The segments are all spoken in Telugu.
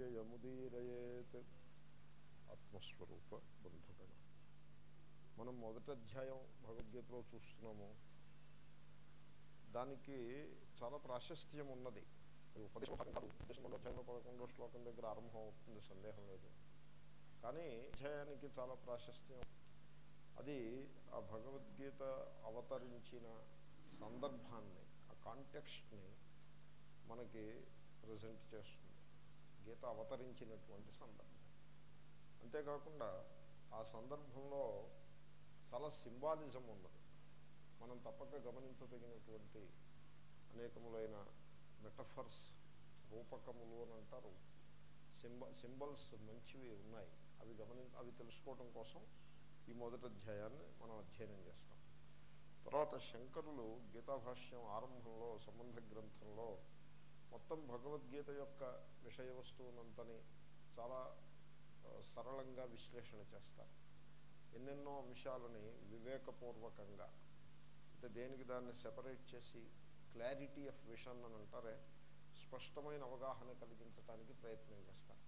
అవ్యయముదీరయేత్ ఆత్మస్వరూప బంధుగణ మనం మొదటి అధ్యాయం భగవద్గీతలో చూస్తున్నాము దానికి చాలా ప్రాశస్త్యం ఉన్నది ఇది అధ్యాయంలో పదకొండో శ్లోకం దగ్గర ఆరంభం అవుతుంది సందేహం లేదు కానీ అధ్యాయానికి చాలా ప్రాశస్త్యం అది ఆ భగవద్గీత అవతరించిన సందర్భాన్ని ఆ కాంటెక్స్ట్ని మనకి ప్రజెంట్ చేస్తుంది గీత అవతరించినటువంటి సందర్భం. అంతేకాకుండా ఆ సందర్భంలో చాలా సింబాలిజం ఉన్నది. మనం తప్పక గమనించదగినటువంటి అనేకములైన మెటఫర్స్ రూపకములు అని అంటారు. సింబ సింబల్స్ మంచివి ఉన్నాయి. అవి గమని అవి తెలుసుకోవడం కోసం ఈ మొదటి అధ్యాయాన్ని మనం అధ్యయనం చేస్తాం. తర్వాత శంకరులు గీతాభాష్యం ఆరంభంలో సంబంధ గ్రంథంలో మొత్తం భగవద్గీత యొక్క విషయ వస్తువునంతని చాలా సరళంగా విశ్లేషణ చేస్తారు. ఎన్నెన్నో అంశాలని వివేకపూర్వకంగా. అంటే దేనికి దాన్ని సెపరేట్ చేసి క్లారిటీ ఆఫ్ విషన్ అని అంటారే స్పష్టమైన అవగాహన కలిగించడానికి ప్రయత్నం చేస్తారు.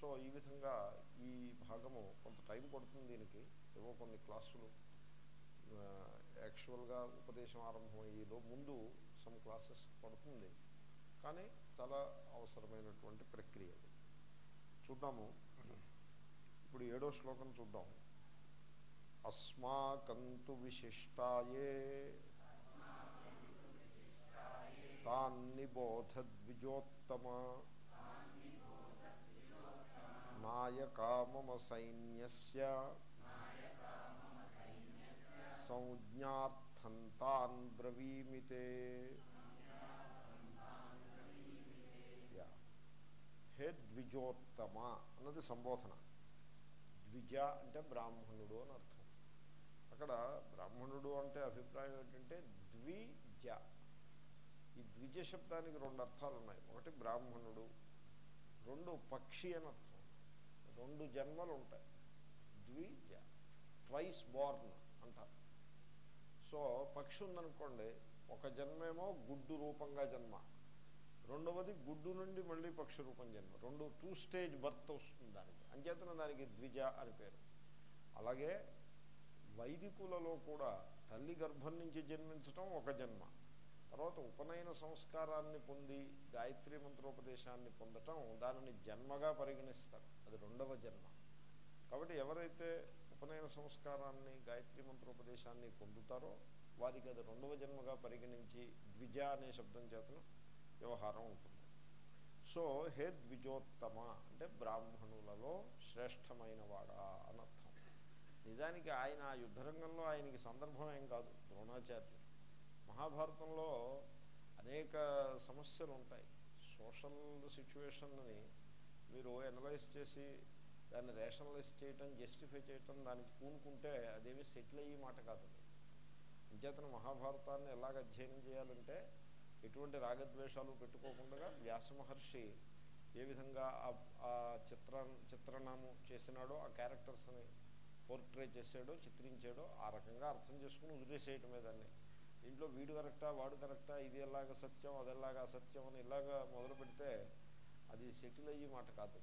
సో ఈ విధంగా ఈ భాగము కొంత టైం పడుతుంది దీనికి. ఏవో కొన్ని క్లాసులు యాక్చువల్గా ఉపదేశం ఆరంభమయ్యేలో ముందు సమ్ క్లాసెస్ పడుతుంది. కానీ చాలా అవసరమైనటువంటి ప్రక్రియ అది. చూద్దాము. ఇప్పుడు ఏడో శ్లోకం చూద్దాం. అస్మాకంతు విశిష్టాయే. తాన్నిబోధద్విజోత్తమ నాయకా మమ సైన్యస్య. సంజ్ఞార్థం తాన్ బ్రవీమితే యా. హే ద్విజోత్తమ అన్నది సంబోధన. ద్విజ అంటే బ్రాహ్మణుడు అని అర్థం. అక్కడ బ్రాహ్మణుడు అంటే అభిప్రాయం ఏంటంటే ద్విజ. ఈ ద్విజ శబ్దానికి రెండు అర్థాలు ఉన్నాయి. ఒకటి బ్రాహ్మణుడు రెండు పక్షి అని అర్థం. రెండు జన్మలు ఉంటాయి. ద్విజ ట్వైస్ బోర్న్ అంటారు సో పక్షి ఉందనుకోండి ఒక జన్మేమో గుడ్డు రూపంగా జన్మ. రెండవది గుడ్డు నుండి మళ్ళీ పక్షి రూపం జన్మ. రెండు టూ స్టేజ్ బర్త్ వస్తుంది దానికి. అంచేతన దానికి ద్విజ అని పేరు. అలాగే వైదికులలో కూడా తల్లి గర్భం నుంచి జన్మించటం ఒక జన్మ. తర్వాత ఉపనయన సంస్కారాన్ని పొంది గాయత్రి మంత్రోపదేశాన్ని పొందటం దానిని జన్మగా పరిగణిస్తారు. అది రెండవ జన్మ. కాబట్టి ఎవరైతే ఉపనయన సంస్కారాన్ని గాయత్రి మంత్రోపదేశాన్ని పొందుతారో వారికి అది రెండవ జన్మగా పరిగణించి ద్విజ అనే శబ్దం చేతను వ్యవహారం ఉంటుంది. సో హే ద్విజోత్తమ అంటే బ్రాహ్మణులలో శ్రేష్టమైన వాడా అని అర్థం నిజానికి ఆయన ఆ యుద్ధరంగంలో ఆయనకి సందర్భం ఏం కాదు ద్రోణాచార్యుడు. మహాభారతంలో అనేక సమస్యలు ఉంటాయి సోషల్ సిచ్యువేషన్ని మీరు ఎనలైజ్ చేసి దాన్ని రేషనలైజ్ చేయటం జస్టిఫై చేయటం దానికి పూనుకుంటే అదేమి సెటిల్ అయ్యే మాట కాదు. అది. అంచేతన మహాభారతాన్ని ఎలాగ అధ్యయనం చేయాలంటే ఎటువంటి రాగద్వేషాలు పెట్టుకోకుండా వ్యాసమహర్షి ఏ విధంగా ఆ- ఆ చిత్ర చిత్రణము చేసినాడో ఆ క్యారెక్టర్స్ని పోర్ట్రే చేసాడో చిత్రించాడో ఆ రకంగా అర్థం చేసుకుని వదిలేసేయటమే దాన్ని దీంట్లో వీడు కరెక్టా వాడు కరెక్టా ఇది ఎలాగ సత్యం అది ఎలాగ అసత్యం అని ఇలాగా మొదలు పెడితే అది సెటిల్ అయ్యే మాట కాదు.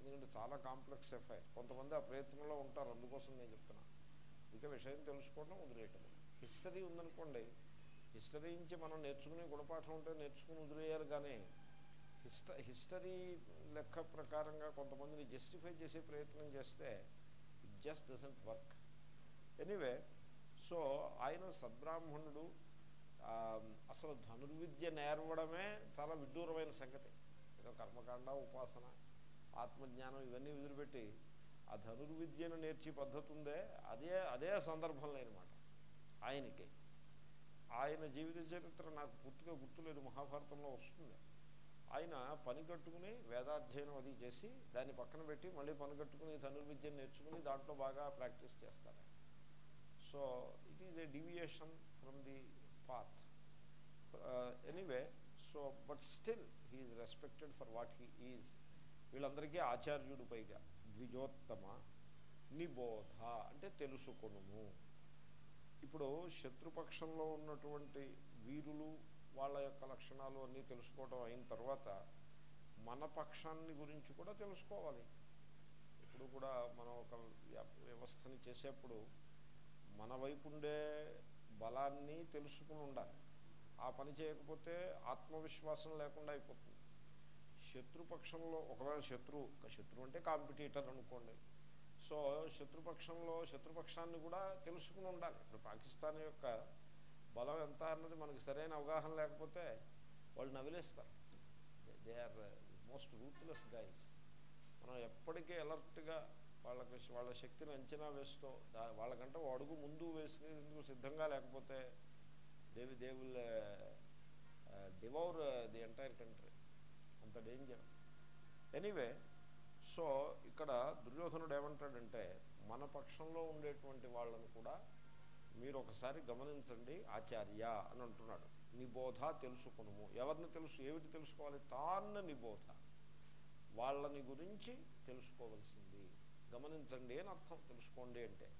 ఎందుకంటే చాలా కాంప్లెక్స్ ఎఫైర్ కొంతమంది ఆ ప్రయత్నంలో ఉంటారు అందుకోసం నేను చెప్తున్నా. ఇక విషయం తెలుసుకోవడం వదిలేయటం. హిస్టరీ ఉందనుకోండి హిస్టరీ నుంచి మనం నేర్చుకునే గుణపాఠం ఉంటే నేర్చుకుని వదిలేయాలి కానీ హిస్ట హిస్టరీ లెక్క ప్రకారంగా కొంతమందిని జస్టిఫై చేసే ప్రయత్నం చేస్తే it just doesn't work anyway so ఆయన సద్బ్రాహ్మణుడు అసలు ధనుర్విద్య నేర్వడమే చాలా విడ్డూరమైన సంగతి. ఏదో కర్మకాండ ఉపాసన ఆత్మజ్ఞానం ఇవన్నీ వదిలిపెట్టి ఆ ధనుర్విద్యను నేర్చే పద్ధతి ఉందే అదే అదే సందర్భం లేనమాట. ఆయనకి. ఆయన జీవిత చరిత్ర నాకు పూర్తిగా గుర్తులేదు మహాభారతంలో వస్తుంది. ఆయన పని కట్టుకుని వేదాధ్యయనం అది చేసి దాన్ని పక్కన పెట్టి మళ్ళీ పని కట్టుకుని ధనుర్విద్యను నేర్చుకుని దాంట్లో బాగా ప్రాక్టీస్ చేస్తారు so it is a deviation from the path anyway so but still he's respected for what he is వీళ్ళందరికీ ఆచార్యుడు పైగా ద్విజోత్తమ నిబోధ అంటే తెలుసుకొనుము. ఇప్పుడు శత్రుపక్షంలో ఉన్నటువంటి వీరులు వాళ్ళ యొక్క లక్షణాలు అన్నీ తెలుసుకోవడం అయిన తర్వాత మన పక్షాన్ని గురించి కూడా తెలుసుకోవాలి. ఇప్పుడు కూడా మనం ఒక వ్యవస్థని చేసేప్పుడు మన వైపు ఉండే బలాన్ని తెలుసుకుని ఉండాలి. ఆ పని చేయకపోతే ఆత్మవిశ్వాసం లేకుండా అయిపోతుంది. శత్రుపక్షంలో ఒకవేళ శత్రువు శత్రువు అంటే కాంపిటీటర్ అనుకోండి. సో శత్రుపక్షంలో శత్రుపక్షాన్ని కూడా తెలుసుకుని ఉండాలి. ఇప్పుడు పాకిస్తాన్ యొక్క బలం ఎంత అన్నది మనకి సరైన అవగాహన లేకపోతే వాళ్ళు నవిలేస్తారు they are most ruthless guys మనం ఎప్పటికీ అలర్ట్గా వాళ్ళకి వాళ్ళ శక్తిని అంచనా వేస్తూ దా- వాళ్ళకంటే ఓ అడుగు ముందు వేసేందుకు సిద్ధంగా లేకపోతే దేవి దేవుళ్ళ డివౌర్ ది ఎంటైర్ కంట్రీ అంత డేంజర్ ఎనీవే సో ఇక్కడ దుర్యోధనుడు ఏమంటాడంటే మన పక్షంలో ఉండేటువంటి వాళ్ళను కూడా మీరు ఒకసారి గమనించండి ఆచార్య అని అంటున్నాడు. నిబోధ తెలుసుకునుము. ఎవరిని తెలుసు ఏమిటి తెలుసుకోవాలి? తాన్న నిబోధ వాళ్ళని గురించి తెలుసుకోవలసింది. గమనించండి అని అర్థం తెలుసుకోండి అంటే.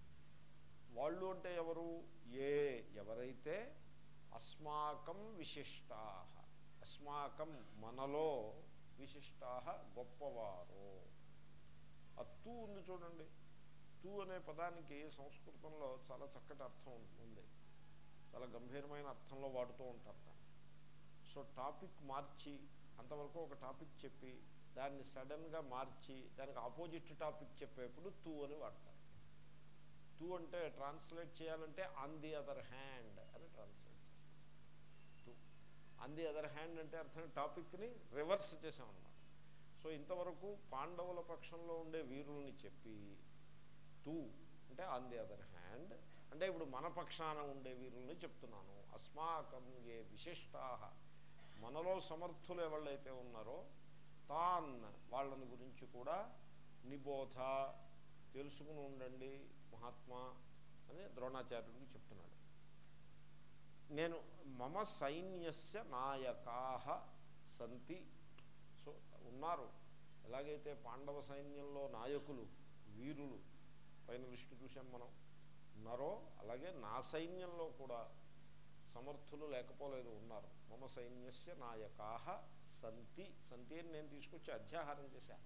వాళ్ళు అంటే ఎవరు? ఏ ఎవరైతే అస్మాకం విశిష్టా. అస్మాకం మనలో విశిష్టా గొప్పవారు. ఆ తూ ఉంది చూడండి. తూ అనే పదానికి సంస్కృతంలో చాలా చక్కటి అర్థం ఉంది. చాలా గంభీరమైన అర్థంలో వాడుతూ ఉంటారు సో టాపిక్ మార్చి అంతవరకు ఒక టాపిక్ చెప్పి దాన్ని సడన్గా మార్చి దానికి ఆపోజిట్ టాపిక్ చెప్పేప్పుడు తూ అని వాడతారు. తూ అంటే ట్రాన్స్లేట్ చేయాలంటే ఆన్ ది అదర్ హ్యాండ్ అని ట్రాన్స్లేట్ చేస్తారు. తూ. ఆన్ ది అదర్ హ్యాండ్ అంటే అర్థం టాపిక్ని రివర్స్ చేసామన్నమాట సో ఇంతవరకు పాండవుల పక్షంలో ఉండే వీరుల్ని చెప్పి తూ అంటే ఆన్ ది అదర్ హ్యాండ్ అంటే ఇప్పుడు మన పక్షాన ఉండే వీరుల్ని చెప్తున్నాను. అస్మాకం ఏ విశిష్టా. మనలో సమర్థులు ఎవళ్ళైతే ఉన్నారో తాన్ వాళ్ళని గురించి కూడా నిబోధ తెలుసుకుని ఉండండి మహాత్మా అని ద్రోణాచార్యుడికి చెప్తున్నాడు. నేను మమ సైన్యస్య నాయకా సంతి ఉన్నారు. ఎలాగైతే పాండవ సైన్యంలో నాయకులు వీరులు పైన లిస్టు చూసాం మనం ఉన్నారో అలాగే నా సైన్యంలో కూడా సమర్థులు లేకపోలేదు ఉన్నారు. మమ సైన్యస్య నాయకాహ సంతి సంతి అని నేను తీసుకొచ్చి అధ్యాహారం చేశా.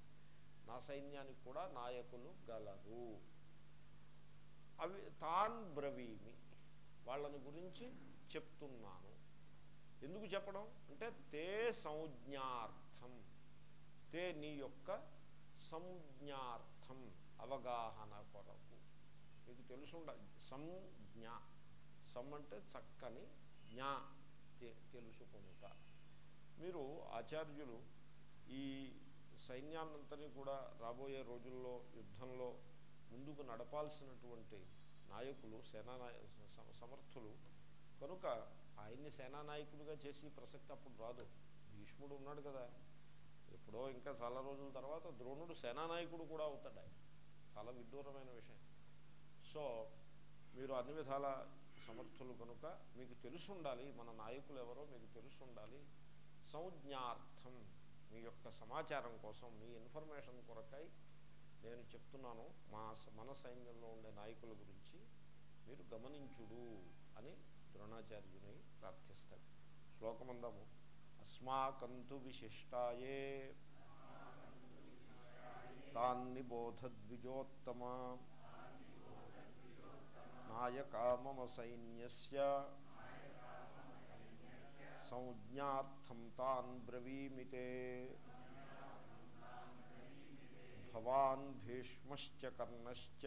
నా సైన్యానికి కూడా నాయకులు గలరు. అవి తాన్ బ్రవీమి వాళ్ళని గురించి చెప్తున్నాను. ఎందుకు చెప్పడం? అంటే తే సంజ్ఞార్థం. తే నీ యొక్క సంజ్ఞార్థం అవగాహన కొరకు. మీకు తెలుసుండ సంజ్ఞ సమ్ అంటే చక్కని జ్ఞా తెలుసుకుంట తెలుసుకొనుట. మీరు ఆచార్యులు ఈ సైన్యాన్నంతని కూడా రాబోయే రోజుల్లో యుద్ధంలో ముందుకు నడపాల్సినటువంటి నాయకులు సేనానాయ సమర్థులు. కనుక ఆయన్ని సేనానాయకుడిగా చేసి ప్రసక్తి అప్పుడు రాదు. భీష్ముడు ఉన్నాడు కదా. ఎప్పుడో ఇంకా చాలా రోజుల తర్వాత ద్రోణుడు సేనానాయకుడు కూడా అవుతాడు ఆయన. చాలా విడ్డూరమైన విషయం. సో మీరు అన్ని విధాల సమర్థులు కనుక మీకు తెలుసుండాలి మన నాయకులు ఎవరో మీకు తెలుసుండాలి. సంజ్ఞార్థం మీ యొక్క సమాచారం కోసం మీ ఇన్ఫర్మేషన్ కొరకై నేను చెప్తున్నాను మా మన సైన్యంలో ఉండే నాయకుల గురించి మీరు గమనించుడు అని ద్రోణాచార్యుని ప్రార్థిస్తాడు. శ్లోకమందము. అస్మాకంతు విశిష్టాయే తాన్ని బోధద్విజోత్తమ నాయకా మమ సైన్యస్య సంజ్ఞార్థం తాన్ బ్రవీమితే భవాన్ భీష్మశ్చ కర్ణశ్చ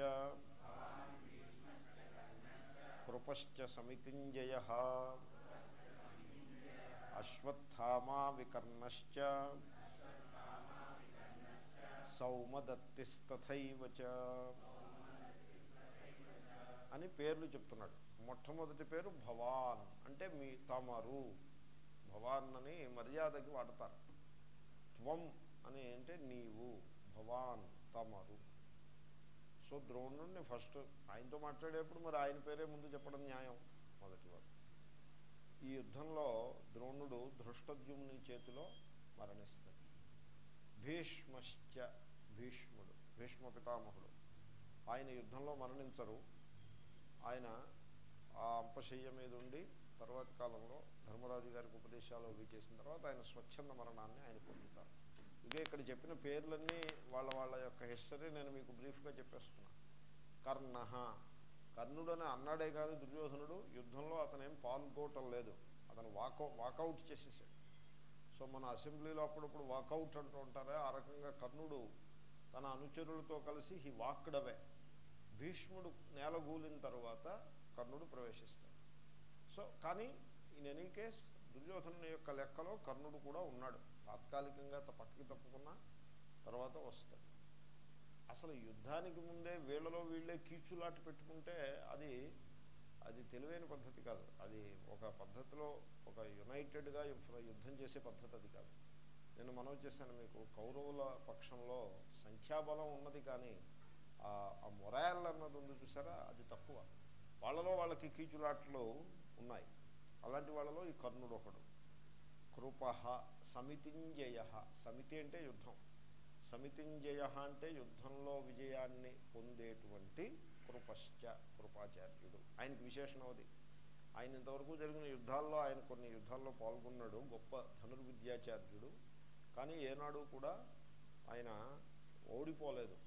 కృపశ్చ సమితింజయ అశ్వత్థామా వికర్ణశ్చ సౌమదత్తిస్తథైవ చ అని పేర్లు చెప్తున్నాడు. మొట్టమొదటి పేరు భవాన్. అంటే మీ తమరు. భవాన్ అని మర్యాదకి వాడతారు. త్వం అని అంటే నీవు. భవాన్ తమరు. సో ద్రోణుడిని ఫస్ట్ ఆయనతో మాట్లాడేప్పుడు మరి ఆయన పేరే ముందు చెప్పడం న్యాయం. మొదటివాడు ఈ యుద్ధంలో ద్రోణుడు ధృష్టద్యుమ్ని చేతిలో మరణిస్తాడు. భీష్మశ్చ భీష్ముడు భీష్మ పితామహుడు. ఆయన యుద్ధంలో మరణించరు. ఆయన ఆ అంపశయ్య మీద ఉండి తర్వాత కాలంలో ధర్మరాజు గారికి ఉపదేశాలు అవి చేసిన తర్వాత ఆయన స్వచ్ఛంద మరణాన్ని ఆయన పొందుతారు. ఇదే ఇక్కడ చెప్పిన పేర్లన్నీ వాళ్ళ వాళ్ళ యొక్క హిస్టరీ నేను మీకు బ్రీఫ్గా చెప్పేస్తున్నా. కర్ణ కర్ణుడని అన్నాడే కానీ దుర్యోధనుడు. యుద్ధంలో అతను ఏం పాల్గొవటం లేదు. అతను వాకౌ వాకౌట్ చేసేసాడు. సో మన అసెంబ్లీలో అప్పుడప్పుడు వాకౌట్ అంటూ ఉంటారే. ఆ రకంగా కర్ణుడు తన అనుచరులతో కలిసి హీ వాక్డవే భీష్ముడు నేలగూలిన తర్వాత కర్ణుడు ప్రవేశిస్తాడు. సో కానీ ఇన్ ఎనీ కేస్ దుర్యోధను యొక్క లెక్కలో కర్ణుడు కూడా ఉన్నాడు. తాత్కాలికంగా పక్కకి తప్పుకున్నా తర్వాత వస్తాడు. అసలు యుద్ధానికి ముందే వీళ్ళలో వీళ్ళే కీచులాట పెట్టుకుంటే అది అది తెలివైన పద్ధతి కాదు. అది ఒక పద్ధతిలో ఒక యునైటెడ్గా యుద్ధం చేసే పద్ధతి అది కాదు. నేను మనవి చేశాను మీకు కౌరవుల పక్షంలో సంఖ్యాబలం ఉన్నది కానీ ఆ- ఆ మొరాయల్ అన్నది ఉంది చూసారా? అది తక్కువ. వాళ్ళలో వాళ్ళకి కీచులాట్లు ఉన్నాయి. అలాంటి వాళ్ళలో ఈ కర్ణుడు ఒకడు. కృప సమితింజయ సమితి అంటే యుద్ధం. సమితింజయ అంటే యుద్ధంలో విజయాన్ని పొందేటువంటి కృపశ్చ కృపాచార్యుడు. ఆయనకి విశేషణం అది ఆయన ఇంతవరకు జరిగిన యుద్ధాల్లో ఆయన కొన్ని యుద్ధాల్లో పాల్గొన్నాడు గొప్ప ధనుర్విద్యాచార్యుడు. కానీ ఏనాడు కూడా ఆయన ఓడిపోలేదు.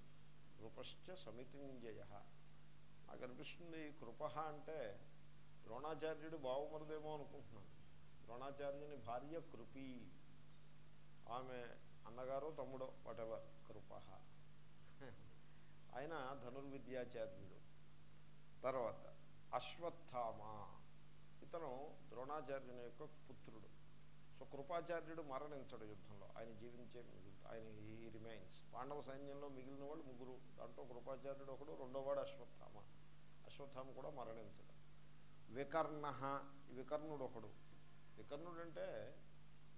కృపశ్చ సమితింజయ. నాకు అనిపిస్తుంది కృప అంటే ద్రోణాచార్యుడు బావమరుదేమో అనుకుంటున్నాను. ద్రోణాచార్యుని భార్య కృపి. ఆమె అన్నగారో తమ్ముడో వాటెవర్ కృప. ఆయన ధనుర్విద్యాచార్యుడు. తర్వాత అశ్వత్థామ. ఇతను ద్రోణాచార్యుని యొక్క పుత్రుడు. సో కృపాచార్యుడు మరణించడు యుద్ధంలో. ఆయన జీవించే ఆయన ఈ రిమైన్స్ పాండవ సైన్యంలో మిగిలిన వాళ్ళు ముగ్గురు. దాంట్లో కృపాచార్యుడు ఒకడు రెండోవాడు అశ్వత్థామ. అశ్వత్థామ కూడా మరణించడు. వికర్ణ వికర్ణుడు ఒకడు. వికర్ణుడు అంటే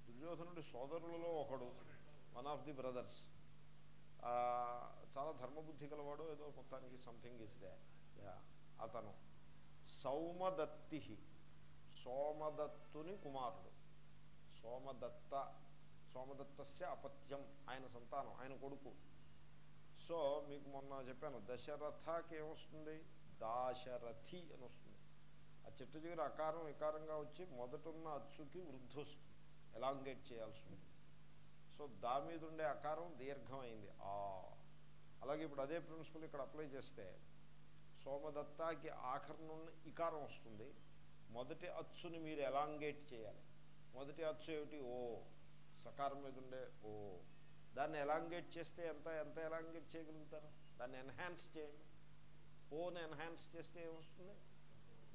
దుర్యోధనుడి సోదరులలో ఒకడు. One of the brothers. చాలా ధర్మబుద్ధి గలవాడు ఏదో మొత్తానికి సంథింగ్ ఇస్ దే. అతను. సౌమదత్తి సోమదత్తుని కుమారుడు. సోమదత్త సోమదత్తస్య అపత్యం ఆయన సంతానం ఆయన కొడుకు. సో మీకు మొన్న చెప్పాను దశరథకి ఏమొస్తుంది? దాశరథి అని వస్తుంది. ఆ చెట్టు దగ్గర అకారం వికారంగా వచ్చి మొదటున్న అచ్చుకి వృద్ధి వస్తుంది. ఎలాంగేట్ చేయాల్సి ఉంటుంది. సో దా మీద ఉండే అకారం దీర్ఘమైంది. ఆ. అలాగే ఇప్పుడు అదే ప్రిన్సిపల్ ఇక్కడ అప్లై చేస్తే సోమదత్తాకి ఆఖరణ ఇకారం వస్తుంది. మొదటి అచ్చుని మీరు ఎలాంగేట్ చేయాలి? మొదటి అచ్చు ఏమిటి? ఓ. సకారం మీద ఉండే ఓ. దాన్ని ఎలాంగేట్ చేస్తే ఎంత ఎంత ఎలాంగేట్ చేయగలుగుతారు? దాన్ని ఎన్హాన్స్ చేయండి. ఓని ఎన్హాన్స్ చేస్తే ఏమొస్తుంది?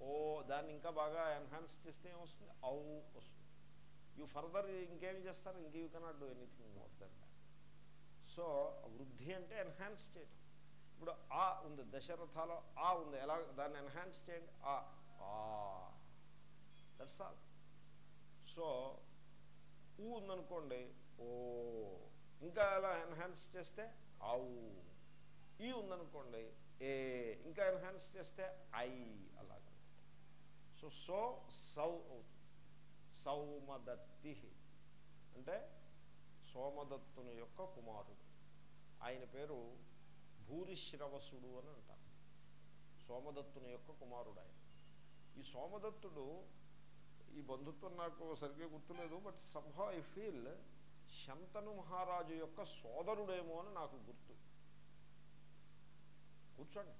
ఓ. దాన్ని ఇంకా బాగా ఎన్హాన్స్ చేస్తే ఏమొస్తుంది? ఔ వస్తుంది. యూ ఫర్దర్ ఇంకేం చేస్తారు ఇంక you cannot do anything more then so వృద్ధి అంటే ఎన్హాన్స్ చేయటం ఇప్పుడు ఆ ఉంది దశరథాలో ఆ ఉంది ఎలా దాన్ని ఎన్హాన్స్ చేయండి ఆ దట్స్ ఆల్ సో ఊ ఉందనుకోండి ఓ. ఇంకా ఎలా ఎన్హాన్స్ చేస్తే ఆవు ఈ ఉందనుకోండి ఏ. ఇంకా ఎన్హాన్స్ చేస్తే ఐ. అలాగ సో సో సౌ అవుతుంది. సౌమదత్తి అంటే సోమదత్తుని యొక్క కుమారుడు. ఆయన పేరు భూరిశ్రవసుడు అని అంటారు. సోమదత్తుని యొక్క కుమారుడు ఆయన ఈ సోమదత్తుడు ఈ బంధుత్వం నాకు సరిగ్గా గుర్తులేదు బట్ సంహా ఐ ఫీల్ శంతను మహారాజు యొక్క సోదరుడేమో అని నాకు గుర్తు. కూర్చోండి.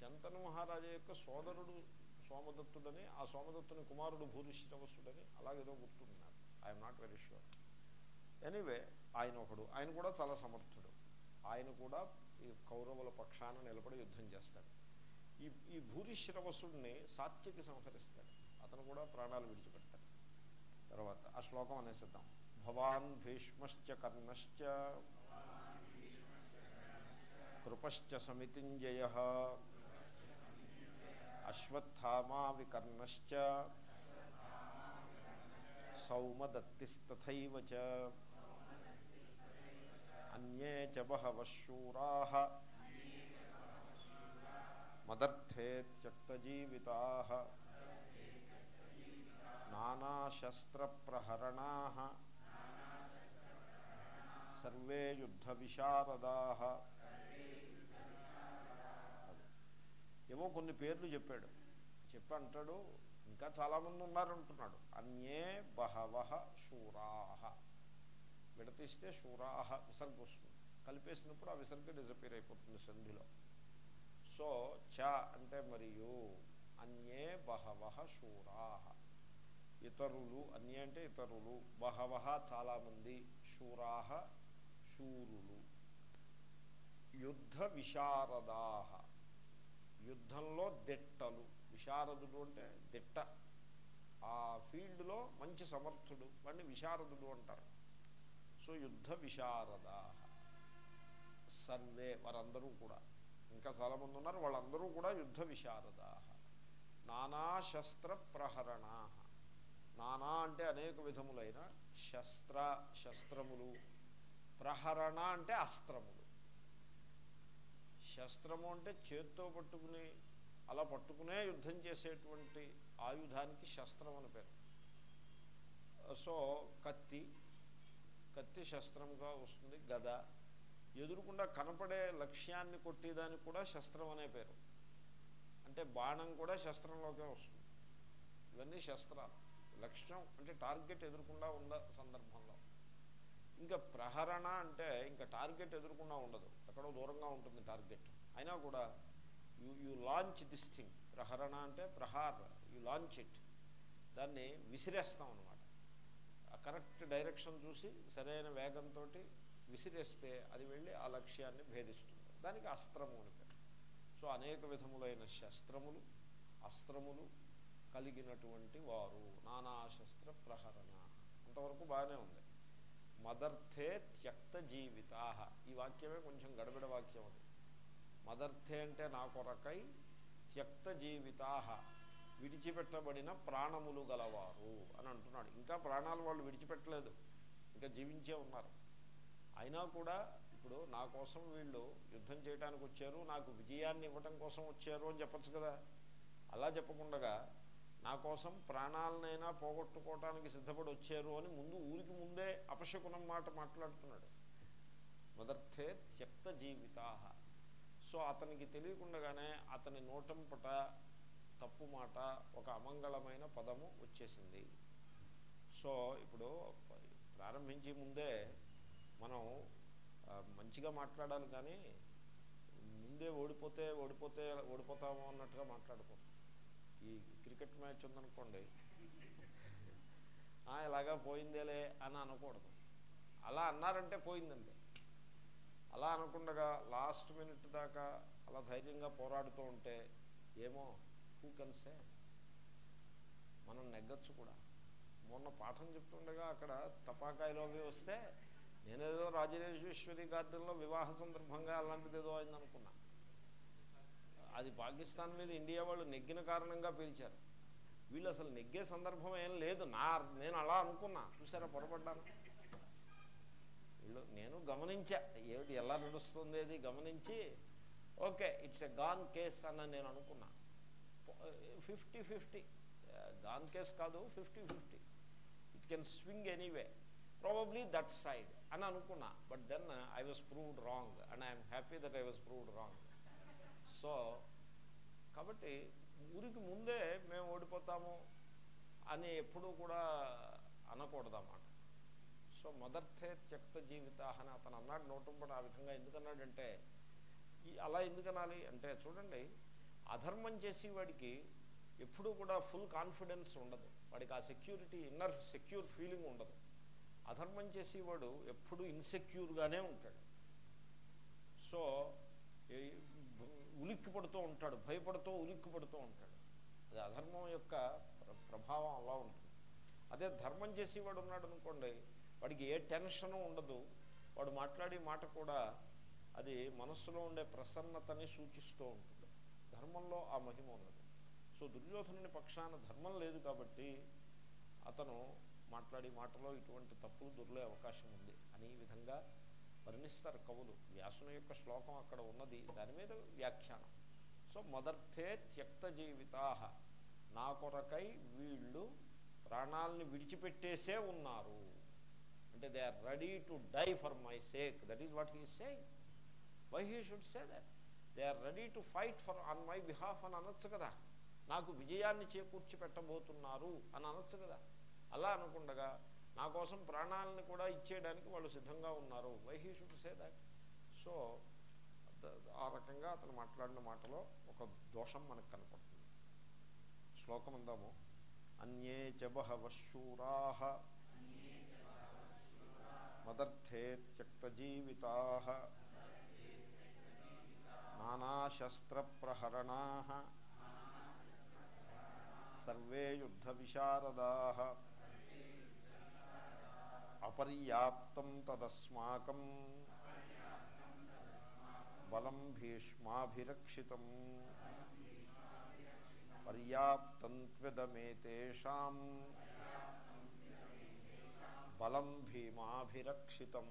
శంతను మహారాజు యొక్క సోదరుడు సోమదత్తుడని ఆ సోమదత్తుని కుమారుడు భూరిశ్రవసుడని అలాగేదో గుర్తుంది I'm not very sure anyway ఆయన ఒకడు. ఆయన కూడా చాలా సమర్థుడు. ఆయన కూడా ఈ కౌరవుల పక్షాన నిలబడి యుద్ధం చేస్తాడు. ఈ ఈ భూరిశ్రవసుడిని సాత్యకి సంహరిస్తాడు. అతను కూడా ప్రాణాలు విడిచిపెడతాడు. తర్వాత ఆ శ్లోకం అనేసిద్దాం. భవాన్ భీష్మశ్చ కర్ణశ్చ కృపశ్చ సమితింజయ. అశ్వత్థామా వికర్ణశ్చ సౌమదత్తిస్తథైవ చ అన్యే చ బహవः శూరాः మదర్థే త్యక్తజీవితాः నానాశస్త్రప్రహరణాः సర్వే యుద్ధవిశారదాः ఏవో కొన్ని పేర్లు చెప్పాడు. చెప్పి అంటాడు ఇంకా చాలామంది ఉన్నారంటున్నాడు. అన్యే బహవ శూరాహ విడతీస్తే శూరాహ విసర్గ వస్తుంది. కలిపేసినప్పుడు ఆ విసర్గ డిజపేర్ అయిపోతుంది సంధిలో. సో చ అంటే మరియు అన్యే బహవ శూరాహ ఇతరులు అన్య అంటే ఇతరులు బహవ చాలామంది శూరాహ శూరులు. యుద్ధ విశారదాహ యుద్ధంలో దిట్టలు. విశారదుడు అంటే దిట్ట. ఆ ఫీల్డ్లో మంచి సమర్థుడు. వాడిని విశారదుడు అంటారు. సో యుద్ధ విశారద. సర్వే వారందరూ కూడా. ఇంకా చాలామంది ఉన్నారు. వాళ్ళందరూ కూడా యుద్ధ విశారదా. నానా శస్త్ర ప్రహరణా. నానా అంటే అనేక విధములైన శస్త్ర శస్త్రములు. ప్రహరణ అంటే అస్త్రములు. శస్త్రము అంటే చేత్తో పట్టుకుని అలా పట్టుకునే యుద్ధం చేసేటువంటి ఆయుధానికి శస్త్రం అని పేరు. సో కత్తి కత్తి శస్త్రంగా వస్తుంది గద. ఎదురుకుండా కనపడే లక్ష్యాన్ని కొట్టేదానికి కూడా శస్త్రం అనే పేరు. అంటే బాణం కూడా శస్త్రంలోకే వస్తుంది. ఇవన్నీ శస్త్రాలు. లక్ష్యం అంటే టార్గెట్ ఎదురుకుండా ఉన్న సందర్భంలో. ఇంకా ప్రహరణ అంటే ఇంకా టార్గెట్ ఎదురుకుండా ఉండదు. ఎక్కడో దూరంగా ఉంటుంది టార్గెట్. అయినా కూడా you you launch this thing. ప్రహరణ అంటే ప్రహార్ యూ లాంచ్ ఇట్. దాన్ని విసిరేస్తాం అనమాట ఆ కరెక్ట్ డైరెక్షన్ చూసి సరైన వేగంతో విసిరేస్తే అది వెళ్ళి ఆ లక్ష్యాన్ని భేదిస్తుంది. దానికి అస్త్రము అని పేరు. సో అనేక విధములైన శస్త్రములు అస్త్రములు కలిగినటువంటి వారు. నానా శస్త్ర ప్రహరణ. అంతవరకు బాగానే ఉంది. మదర్థే త్యక్త జీవితా ఈ వాక్యమే కొంచెం గడబిడ వాక్యం అది. మదర్థే అంటే నా కొరకై త్యక్త జీవితా విడిచిపెట్టబడిన ప్రాణములు గలవారు అని అంటున్నాడు. ఇంకా ప్రాణాలు వాళ్ళు విడిచిపెట్టలేదు. ఇంకా జీవించే ఉన్నారు. అయినా కూడా ఇప్పుడు నా కోసం వీళ్ళు యుద్ధం చేయడానికి వచ్చారు. నాకు విజయాన్ని ఇవ్వటం కోసం వచ్చారు అని చెప్పచ్చు కదా. అలా చెప్పకుండా నా కోసం ప్రాణాలనైనా పోగొట్టుకోవటానికి సిద్ధపడి వచ్చారు అని ముందు ఊరికి ముందే అపశకునం మాట మాట్లాడుతున్నాడు. మొదర్థే త్యక్త జీవితా సో అతనికి తెలియకుండానే అతని నోటంపట తప్పు మాట ఒక అమంగళమైన పదము వచ్చేసింది. సో ఇప్పుడు ప్రారంభించే ముందే మనం మంచిగా మాట్లాడాలి కానీ ముందే ఓడిపోతే ఓడిపోతే ఓడిపోతాము అన్నట్టుగా మాట్లాడుకోం ఈ క్రికెట్ మ్యాచ్ ఉందనుకోండి. ఇలాగా పోయిందేలే అని అనకూడదు. అలా అన్నారంటే పోయిందండి. అలా అనకుండా లాస్ట్ మినిట్ దాకా అలా ధైర్యంగా పోరాడుతూ ఉంటే ఏమో హూ కన్సే మనం నెగ్గచ్చు కూడా. మొన్న పాఠం చెప్తుండగా అక్కడ తపాకాయలో అవి వస్తే నేనేదో రాజరాజేశ్వరి గార్డెన్లో వివాహ సందర్భంగా అలాంటిది ఏదో అయిందనుకున్నా. అది పాకిస్తాన్ మీద ఇండియా వాళ్ళు నెగ్గిన కారణంగా పిలిచారు. వీళ్ళు అసలు నెగ్గే సందర్భం ఏం లేదు. నా నేను అలా అనుకున్నా. చూసారా పొరపడ్డాను. వీళ్ళు నేను గమనించా. ఏమిటి ఎలా నడుస్తుంది అది? గమనించి okay it's a gone case అని నేను అనుకున్నా. Fifty fifty. గాన్ కేస్ కాదు fifty fifty. It can swing anyway probably that side అని అనుకున్నా. But then I was proved wrong and I'm happy that I was proved wrong so కాబట్టి ఊరికి ముందే మేము ఓడిపోతాము అని ఎప్పుడూ కూడా అనకూడదన్నమాట. సో మొదర్థే త్యక్త జీవిత అని అతను అన్నాడు కూడా ఆ విధంగా ఎందుకన్నాడంటే ఈ అలా ఎందుకనాలి అంటే చూడండి అధర్మం చేసేవాడికి ఎప్పుడూ కూడా ఫుల్ కాన్ఫిడెన్స్ ఉండదు. వాడికి ఆ సెక్యూరిటీ ఇన్నర్ సెక్యూర్ ఫీలింగ్ ఉండదు. అధర్మం చేసేవాడు ఎప్పుడు ఇన్సెక్యూర్గానే ఉంటాడు. సో ఉలిక్కి పడుతూ ఉంటాడు భయపడుతూ ఉలిక్కి పడుతూ ఉంటాడు. అది అధర్మం యొక్క ప్రభావం అలా ఉంటుంది. అదే ధర్మం చేసేవాడు ఉన్నాడు అనుకోండి వాడికి ఏ టెన్షను ఉండదు. వాడు మాట్లాడే మాట కూడా అది మనస్సులో ఉండే ప్రసన్నతని సూచిస్తూ ఉంటుంది. ధర్మంలో ఆ మహిమ ఉన్నది. సో దుర్యోధనుని పక్షాన ధర్మం లేదు కాబట్టి అతను మాట్లాడే మాటలో ఇటువంటి తప్పులు దొరికే అవకాశం ఉంది. అని ఈ విధంగా వర్ణిస్తారు కవులు. వ్యాసుని యొక్క శ్లోకం అక్కడ ఉన్నది. దాని మీద వ్యాఖ్యానం. సో మొదర్థే త్యక్త జీవితా నా కొరకై వీళ్ళు ప్రాణాలని విడిచిపెట్టేసే ఉన్నారు. అంటే they are ready to die for my sake. That is what he say why he should say that? They are ready to fight for on my behalf అని అనొచ్చు కదా. నాకు విజయాన్ని చేకూర్చి పెట్టబోతున్నారు అని అనొచ్చు కదా. అలా అనుకుండగా నా కోసం ప్రాణాలను కూడా ఇచ్చేయడానికి వాళ్ళు సిద్ధంగా ఉన్నారు. Why he should say that so ఆ రకంగా అతను మాట్లాడిన మాటలో ఒక దోషం మనకు కనపడుతుంది. శ్లోకం అందాము. అన్యే చ బహవశూరా మదర్థే త్యక్తజీవితా నానాశస్త్రప్రహరణా సర్వే యుద్ధవిశారదా అపర్యాప్తం తదస్మాకం. బలం భీష్మాభిరక్షితం. పర్యాప్తం త్వదమేతేషాం. బలం భీమాభిరక్షితం.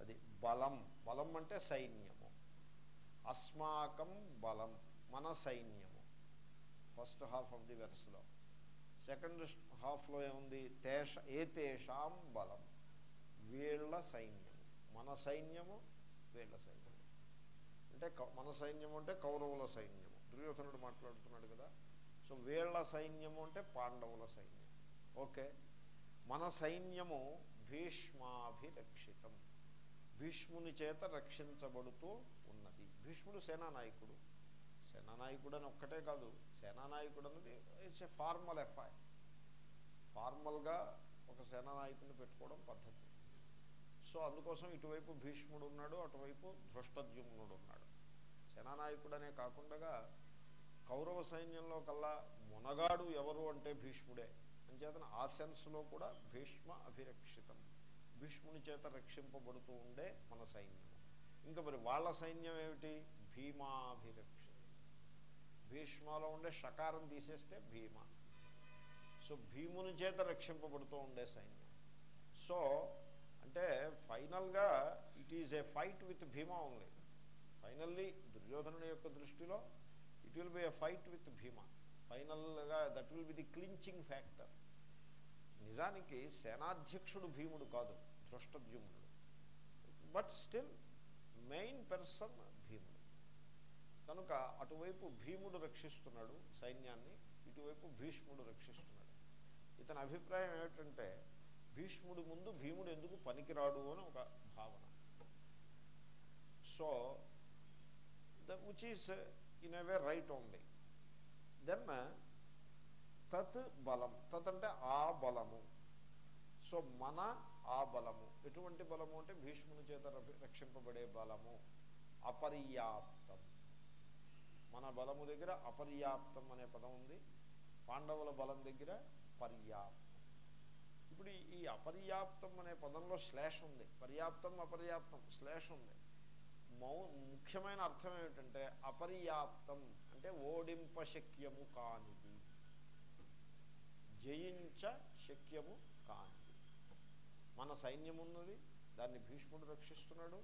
అది బలం బలం అంటే సైన్యము. అస్మాకం బలం మన సైన్యము. ఫస్ట్ హాఫ్ ఆఫ్ ది వెర్స్లో. సెకండ్ హాఫ్లో ఏముంది తేష ఏతేషాం బలం? వీళ్ళ సైన్యము. మన సైన్యము వీళ్ళ సైన్యము. అంటే మన సైన్యము అంటే కౌరవుల సైన్యము. దుర్యోధనుడు మాట్లాడుతున్నాడు కదా. సో వీళ్ళ సైన్యము అంటే పాండవుల సైన్యం. ఓకే. మన సైన్యము భీష్మాభిరక్షితం. భీష్ముని చేత రక్షించబడుతూ ఉన్నది. భీష్ముడు సేనానాయకుడు. సేనానాయకుడు అని ఒక్కటే కాదు. సేనానాయకుడు అన్నది ఇట్స్ ఏ ఫార్మల్ ఎఫ్ఐఆర్ ఫార్మల్గా ఒక సేనానాయకుని పెట్టుకోవడం పద్ధతి. సో అందుకోసం ఇటువైపు భీష్ముడు ఉన్నాడు అటువైపు ధృష్టద్యుమ్నుడు ఉన్నాడు సేనానాయకుడనే కాకుండా కౌరవ సైన్యంలో కల్లా మునగాడు ఎవరు అంటే భీష్ముడే. అంచేతన ఆ సెన్స్లో కూడా భీష్మ అభిరక్షితం. భీష్ముని చేత రక్షింపబడుతూ ఉండే మన సైన్యం ఇంకా మరి వాళ్ళ సైన్యం ఏమిటి? భీమాభిరక్షితం. భీష్మలో ఉండే షకారం తీసేస్తే భీమ. సో భీముని చేత రక్షింపబడుతూ ఉండే సైన్యం. సో అంటే ఫైనల్గా it is a fight with Bhima only. Finally దుర్యోధనుడి యొక్క దృష్టిలో it will be a fight with Bhima. ఫైనల్గా that will be the clinching factor. నిజానికి సేనాధ్యక్షుడు భీముడు కాదు దృష్టద్యుమ్నుడు బట్ స్టిల్ మెయిన్ పర్సన్ భీముడు. కనుక అటువైపు భీముడు రక్షిస్తున్నాడు సైన్యాన్ని ఇటువైపు భీష్ముడు రక్షిస్తున్నాడు. ఇతని అభిప్రాయం ఏమిటంటే భీష్ముడి ముందు భీముడు ఎందుకు పనికిరాడు అని ఒక భావన. So the which is in a way right only. Then తత్ బలం. తత్ అంటే ఆ బలము. సో మన ఆ బలము. ఎటువంటి బలము అంటే భీష్ముని చేత రక్షింపబడే బలము. అపర్యాప్తం. మన బలము దగ్గర అపర్యాప్తం అనే పదం ఉంది. పాండవుల బలం దగ్గర అపర్యాప్తం ఇప్పుడు ఈ అపర్యాప్తం అనే పదంలో శ్లేష ఉంది. పర్యాప్తం అపర్యాప్తం శ్లేష ఉంది. మౌ ముఖ్యమైన అర్థం ఏమిటంటే అపర్యాప్తం అంటే ఓడింప శక్యము కానిది. జయించ శక్యము కానిది. మన సైన్యం ఉన్నది దాన్ని భీష్ముడు రక్షిస్తున్నాడు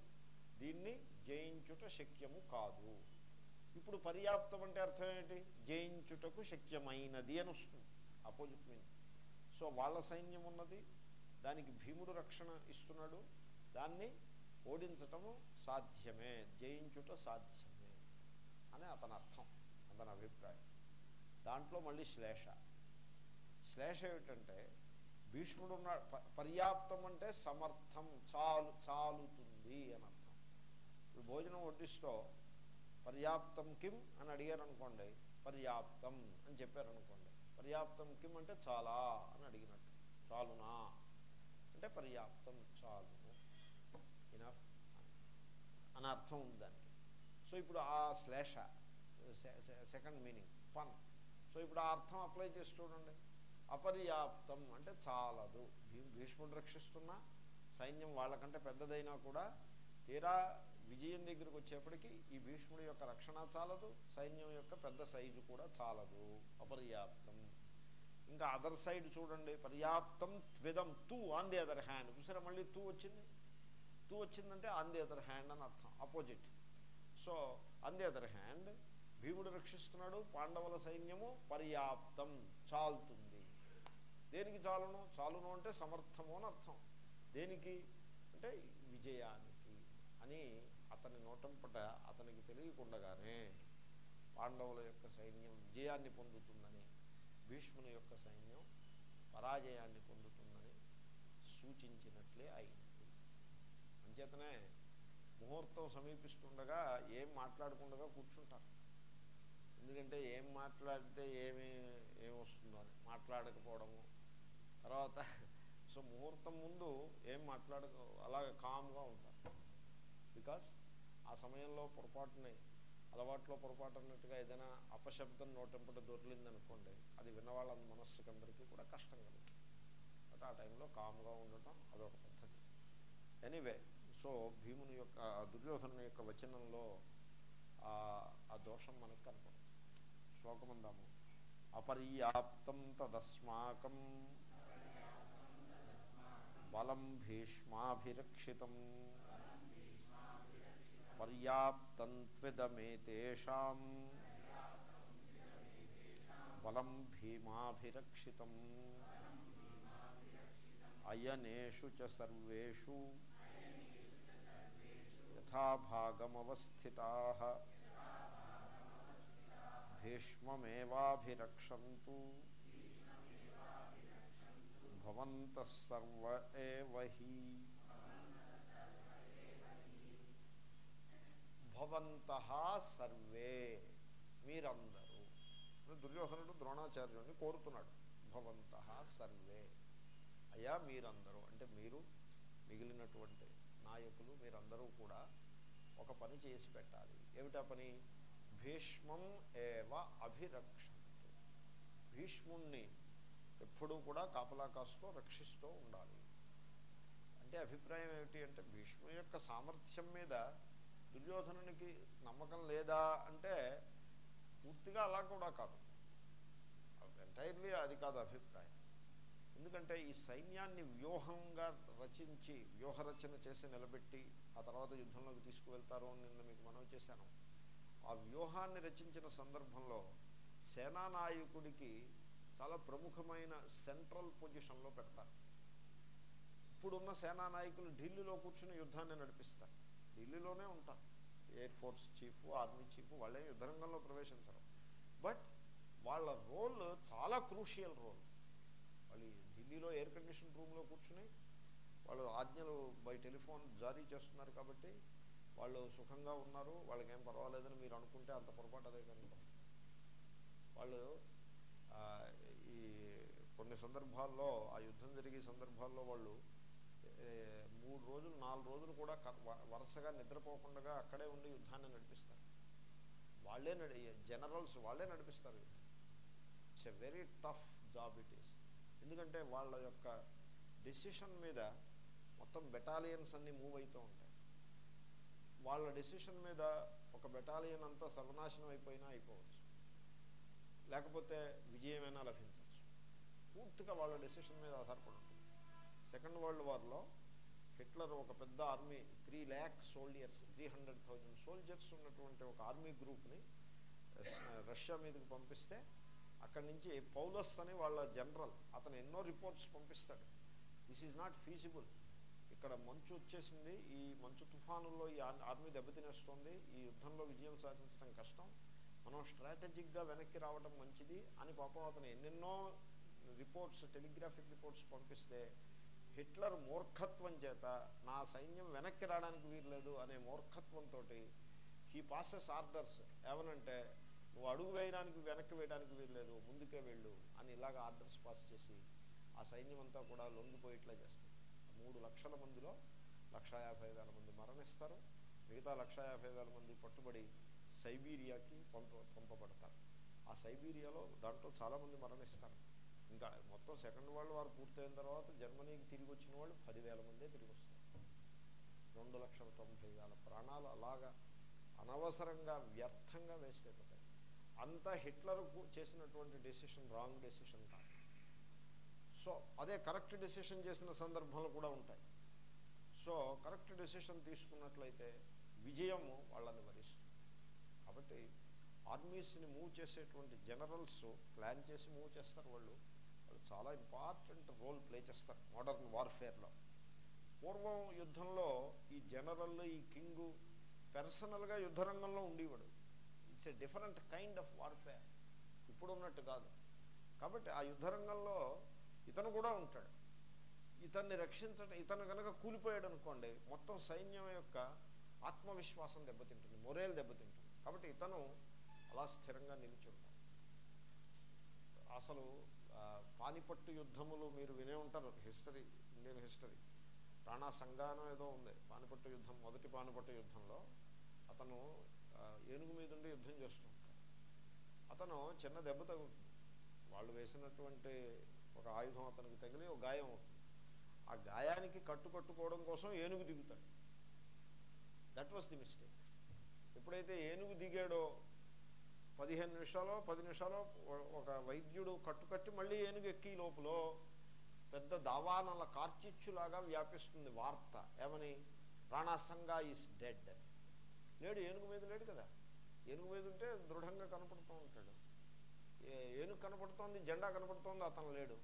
దీన్ని జయించుట శక్యము కాదు. ఇప్పుడు పర్యాప్తం అంటే అర్థం ఏంటి జయించుటకు శక్యమైనది అని వస్తుంది. అపోజిట్ మీన్ సో వాళ్ళ సైన్యం ఉన్నది దానికి భీముడు రక్షణ ఇస్తున్నాడు దాన్ని ఓడించటము సాధ్యమే జయించుట సాధ్యమే అని అతని అర్థం అతని అభిప్రాయం. దాంట్లో మళ్ళీ శ్లేష. శ్లేష ఏమిటంటే భీష్ముడు ఉన్న పర్యాప్తం అంటే సమర్థం చాలు చాలుతుంది అని అర్థం. ఇప్పుడు భోజనం వడ్డిస్తూ పర్యాప్తం కిం అని అడిగారనుకోండి పర్యాప్తం అని చెప్పారనుకోండి పర్యాప్తం కిమ్ అంటే చాలా అని అడిగినట్టు. చాలునా? అంటే పర్యాప్తం చాలును ఇనఫ్ అని. అర్థం ఉంది దానికి. సో ఇప్పుడు ఆ శ్లేష సెకండ్ మీనింగ్ పన్ సో ఇప్పుడు ఆ అర్థం అప్లై చేసి చూడండి. అపర్యాప్తం అంటే చాలదు. భీష్ముడు రక్షిస్తున్నా సైన్యం వాళ్ళకంటే పెద్దదైనా కూడా తీరా విజయం దగ్గరికి వచ్చేప్పటికీ ఈ భీష్ముడి యొక్క రక్షణ చాలదు సైన్యం యొక్క పెద్ద సైజు కూడా చాలదు. అపర్యాప్తం. ఇంకా అదర్ సైడ్ చూడండి పర్యాప్తం త్విదం తూ ఆన్ ది అదర్ హ్యాండ్. చూసారా మళ్ళీ తూ వచ్చింది? తూ వచ్చిందంటే ఆన్ ది అదర్ హ్యాండ్ అని అర్థం opposite. So on the other hand భీముడు రక్షిస్తున్నాడు పాండవుల సైన్యము పర్యాప్తం చాలుతుంది. దేనికి చాలును? చాలును అంటే సమర్థము అని అర్థం. దేనికి? అంటే విజయానికి అని అతని నోటంపట అతనికి తెలియకుండగానే పాండవుల యొక్క సైన్యం విజయాన్ని పొందుతుందని భీష్ముని యొక్క సైన్యం పరాజయాన్ని పొందుతుందని సూచించినట్లే అయింది. అంచేతనే ముహూర్తం సమీపిస్తుండగా ఏం మాట్లాడకుండా కూర్చుంటారు. ఎందుకంటే ఏం మాట్లాడితే ఏమి ఏమొస్తుందో అని మాట్లాడకపోవడము. తర్వాత సో ముహూర్తం ముందు ఏం మాట్లాడక అలాగే కామ్గా ఉంటారు. బికాస్ ఆ సమయంలో పొరపాటుని అలవాట్లో పొరపాటు అన్నట్టుగా ఏదైనా అపశబ్దం నోటెంపట దొరికిందనుకోండి అది విన్నవాళ్ళ మనస్సుకి అందరికీ కూడా కష్టం కలుగుతుంది ఆ టైంలో కామ్గా ఉండటం అదొక పద్ధతి. ఎనీవే సో భీముని యొక్క దుర్యోధను యొక్క వచనంలో ఆ దోషం మనకు కనపడుతుంది శ్లోకమందాము అపర్యాప్తం తదస్మాకం బలం భీష్మాభిరక్షితం. పర్యాప్తం త్విదమేతేషాం బలం భీమాభిరక్షితం అయనేషు చ సర్వేషు యథాభాగమవస్థితా భీష్మమేవాభిరక్షంతు భవంతః సర్వ ఏవ హి భవంతః సర్వే. మీరందరూ. దుర్యోధనుడు ద్రోణాచార్యుడిని కోరుతున్నాడు. భవంతః సర్వే. అయ్యా మీరందరూ అంటే మీరు మిగిలినటువంటి నాయకులు మీరందరూ కూడా ఒక పని చేసి పెట్టాలి. ఏమిటా పని? భీష్మం ఏవ అభిరక్షంతు. భీష్ముణ్ణి ఎప్పుడూ కూడా కాపలా కాస్తూ రక్షిస్తూ ఉండాలి. అంటే అభిప్రాయం ఏమిటి అంటే భీష్ముని యొక్క సామర్థ్యం మీద దుర్యోధనునికి నమ్మకం లేదా అంటే పూర్తిగా అలా కూడా కాదు. ఎంటైర్లీ అది కాదు అభిప్రాయం. ఎందుకంటే ఈ సైన్యాన్ని వ్యూహంగా రచించి వ్యూహరచన చేసి నిలబెట్టి ఆ తర్వాత యుద్ధంలోకి తీసుకువెళ్తారు అని నిన్న మీకు మనం చేశాను. ఆ వ్యూహాన్ని రచించిన సందర్భంలో సేనానాయకుడికి చాలా ప్రముఖమైన సెంట్రల్ పొజిషన్లో పెడతారు. ఇప్పుడున్న సేనానాయకులు ఢిల్లీలో కూర్చుని యుద్ధాన్ని నడిపిస్తారు. ఢిల్లీలోనే ఉంటారు air force chief army chief వాళ్ళే యుద్ధరంగంలో ప్రవేశించరు. బట్ వాళ్ళ రోల్ చాలా క్రూషియల్ రోల్ వాళ్ళు ఢిల్లీలో ఎయిర్ కండిషన్ రూమ్లో కూర్చుని వాళ్ళు ఆజ్ఞలు బై టెలిఫోన్ జారీ చేస్తున్నారు కాబట్టి వాళ్ళు సుఖంగా ఉన్నారు. వాళ్ళకేం పర్వాలేదని మీరు అనుకుంటే అంత పొరపాటు అదే కనుక వాళ్ళు ఈ కొన్ని సందర్భాల్లో ఆ యుద్ధం జరిగే సందర్భాల్లో వాళ్ళు మూడు రోజులు నాలుగు రోజులు కూడా వరుసగా నిద్రపోకుండా అక్కడే ఉండి యుద్ధాన్ని నడిపిస్తారు. వాళ్ళే నడి జనరల్స్ వాళ్ళే నడిపిస్తారు it's a very tough job it is. ఎందుకంటే వాళ్ళ యొక్క డెసిషన్ మీద మొత్తం బెటాలియన్స్ అన్నీ మూవ్ అవుతూ ఉంటాయి. వాళ్ళ డెసిషన్ మీద ఒక బెటాలియన్ అంతా సర్వనాశనం అయిపోయినా అయిపోవచ్చు. లేకపోతే విజయమైనా లభించవచ్చు. పూర్తిగా వాళ్ళ డెసిషన్ మీద ఆధారపడి సెకండ్ వరల్డ్ వార్లో హిట్లర్ ఒక పెద్ద army three lakh soldiers three hundred thousand soldiers ఉన్నటువంటి ఒక ఆర్మీ గ్రూప్ని రష్యా మీదకి పంపిస్తే అక్కడి నుంచి పౌలస్ అని వాళ్ళ జనరల్ అతను ఎన్నో రిపోర్ట్స్ పంపిస్తాడు. దిస్ ఈజ్ నాట్ ఫీజిబుల్ ఇక్కడ మంచు వచ్చేసింది ఈ మంచు తుఫానుల్లో ఈ ఆర్మీ దెబ్బతినేస్తోంది ఈ యుద్ధంలో విజయం సాధించడం కష్టం. మనం స్ట్రాటజిక్గా వెనక్కి రావడం మంచిది అని పాపం అతను ఎన్నెన్నో రిపోర్ట్స్ టెలిగ్రాఫిక్ రిపోర్ట్స్ పంపిస్తే హిట్లర్ మూర్ఖత్వం చేత నా సైన్యం వెనక్కి రావడానికి వీల్లేదు అనే మూర్ఖత్వంతో హీ పాసెస్ ఆర్డర్స్ ఏమనంటే నువ్వు అడుగు వేయడానికి వెనక్కి వేయడానికి వీల్లేదు ముందుకే వెళ్ళు అని ఇలాగ ఆర్డర్స్ పాస్ చేసి ఆ సైన్యం అంతా కూడా లొంగిపోయేట్లా చేస్తుంది మూడు లక్షల మందిలో లక్ష యాభై వేల మంది మరణిస్తారు. మిగతా లక్ష యాభై వేల మంది పట్టుబడి సైబీరియాకి పంప పంపబడతారు. ఆ సైబీరియాలో దాంట్లో చాలామంది మరణిస్తారు. ఇంకా మొత్తం సెకండ్ వరల్డ్ వార్ పూర్తయిన తర్వాత జర్మనీకి తిరిగి వచ్చిన వాళ్ళు పదివేల మందే తిరిగి వస్తారు రెండు లక్షల తొంభై వేల ప్రాణాలు అలాగా అనవసరంగా వ్యర్థంగా వేస్ట్ అయిపోతాయి. అంతా హిట్లర్ చేసినటువంటి డెసిషన్ రాంగ్ డెసిషన్ కాదు. సో అదే కరెక్ట్ డెసిషన్ చేసిన సందర్భాలు కూడా ఉంటాయి. సో కరెక్ట్ డెసిషన్ తీసుకున్నట్లయితే విజయము వాళ్ళని వరిస్తుంది. కాబట్టి ఆర్మీస్ని మూవ్ చేసేటువంటి జనరల్స్ ప్లాన్ చేసి మూవ్ చేస్తారు వాళ్ళు వాళ్ళు. చాలా ఇంపార్టెంట్ రోల్ ప్లే చేస్తారు మోడర్న్ వార్ఫేర్లో పూర్వం యుద్ధంలో ఈ జనరల్ ఈ కింగ్ పర్సనల్గా యుద్ధరంగంలో ఉండేవాడు. It's a different kind of warfare ఇప్పుడు ఉన్నట్టు కాదు. కాబట్టి ఆ యుద్ధరంగంలో ఇతను కూడా ఉంటాడు. ఇతన్ని రక్షించడం ఇతను కనుక కూలిపోయాడు అనుకోండి మొత్తం సైన్యం యొక్క ఆత్మవిశ్వాసం దెబ్బతింటుంది మొరేల్ దెబ్బతింటుంది. కాబట్టి ఇతను అలా స్థిరంగా నిలిచి ఉంటాడు అసలు పానిపట్టు యుద్ధములు మీరు వినే ఉంటారు. History Indian history. రాణా సంగానం ఏదో ఉంది. పానిపట్టు యుద్ధం మొదటి పానిపట్టు యుద్ధంలో అతను ఏనుగు మీద ఉండి యుద్ధం చేస్తూ ఉంటాడు. అతను చిన్న దెబ్బ తగులుతుంది. వాళ్ళు వేసినటువంటి ఒక ఆయుధం అతనికి తగిలి ఒక గాయం అవుతుంది. ఆ గాయానికి కట్టు కట్టుకోవడం కోసం ఏనుగు దిగుతాడు. దట్ వాస్ ది మిస్టేక్ ఎప్పుడైతే ఏనుగు దిగాడో పదిహేను నిమిషాలు పది నిమిషాలు ఒక వైద్యుడు కట్టుకట్టి మళ్ళీ ఏనుగు ఎక్కి లోపల పెద్ద దావానల కార్చిచ్చులాగా వ్యాపిస్తుంది వార్త. ఏమని? రాణాసంగా ఈస్ డెడ్. లేడు ఏనుగు మీద లేడు కదా. ఏనుగు మీద ఉంటే దృఢంగా కనపడుతూ ఉంటాడు. ఏ- ఏనుగు కనపడుతోంది జెండా కనపడుతోంది అతను లేడు.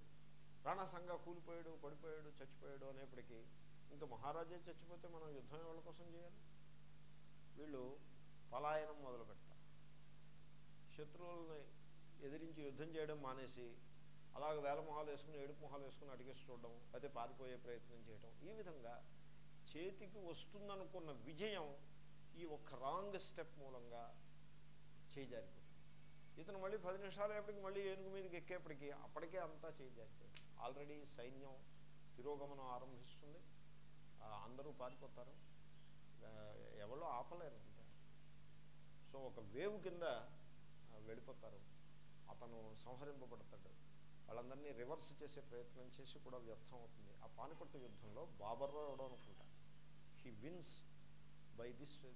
రాణాసంగా కూలిపోయాడు పడిపోయాడు చచ్చిపోయాడు అనేప్పటికీ ఇంకా మహారాజే చచ్చిపోతే మనం యుద్ధం ఎవరి కోసం చేయాలి? వీళ్ళు పలాయనం మొదలు శత్రువులని ఎదిరించి యుద్ధం చేయడం మానేసి అలాగ వేల మొహాలు వేసుకుని ఏడుపు మొహాలు వేసుకుని అడిగేసి చూడడం అయితే పారిపోయే ప్రయత్నం చేయడం ఈ విధంగా చేతికి వస్తుందనుకున్న విజయం ఈ ఒక్క రాంగ్ స్టెప్ మూలంగా చేయజారిపోతుంది ఇతను మళ్ళీ పది నిమిషాలు మళ్ళీ ఏనుగు మీదకి ఎక్కేప్పటికి అప్పటికే అంతా చేజారిపోయింది. ఆల్రెడీ సైన్యం తిరోగమనం ఆరంభిస్తుంది. అందరూ పారిపోతారు. ఎవరో ఆపలేరు సో ఒక వేవ్ కింద వెళ్ళిపోతారు. అతను సంహరింపబడతాడు. వాళ్ళందరినీ రివర్స్ చేసే ప్రయత్నం చేసి కూడా వ్యర్థం అవుతుంది. ఆ పానిపట్టు యుద్ధంలో బాబర్ ఎవడో అనుకుంటా. He wins by this thing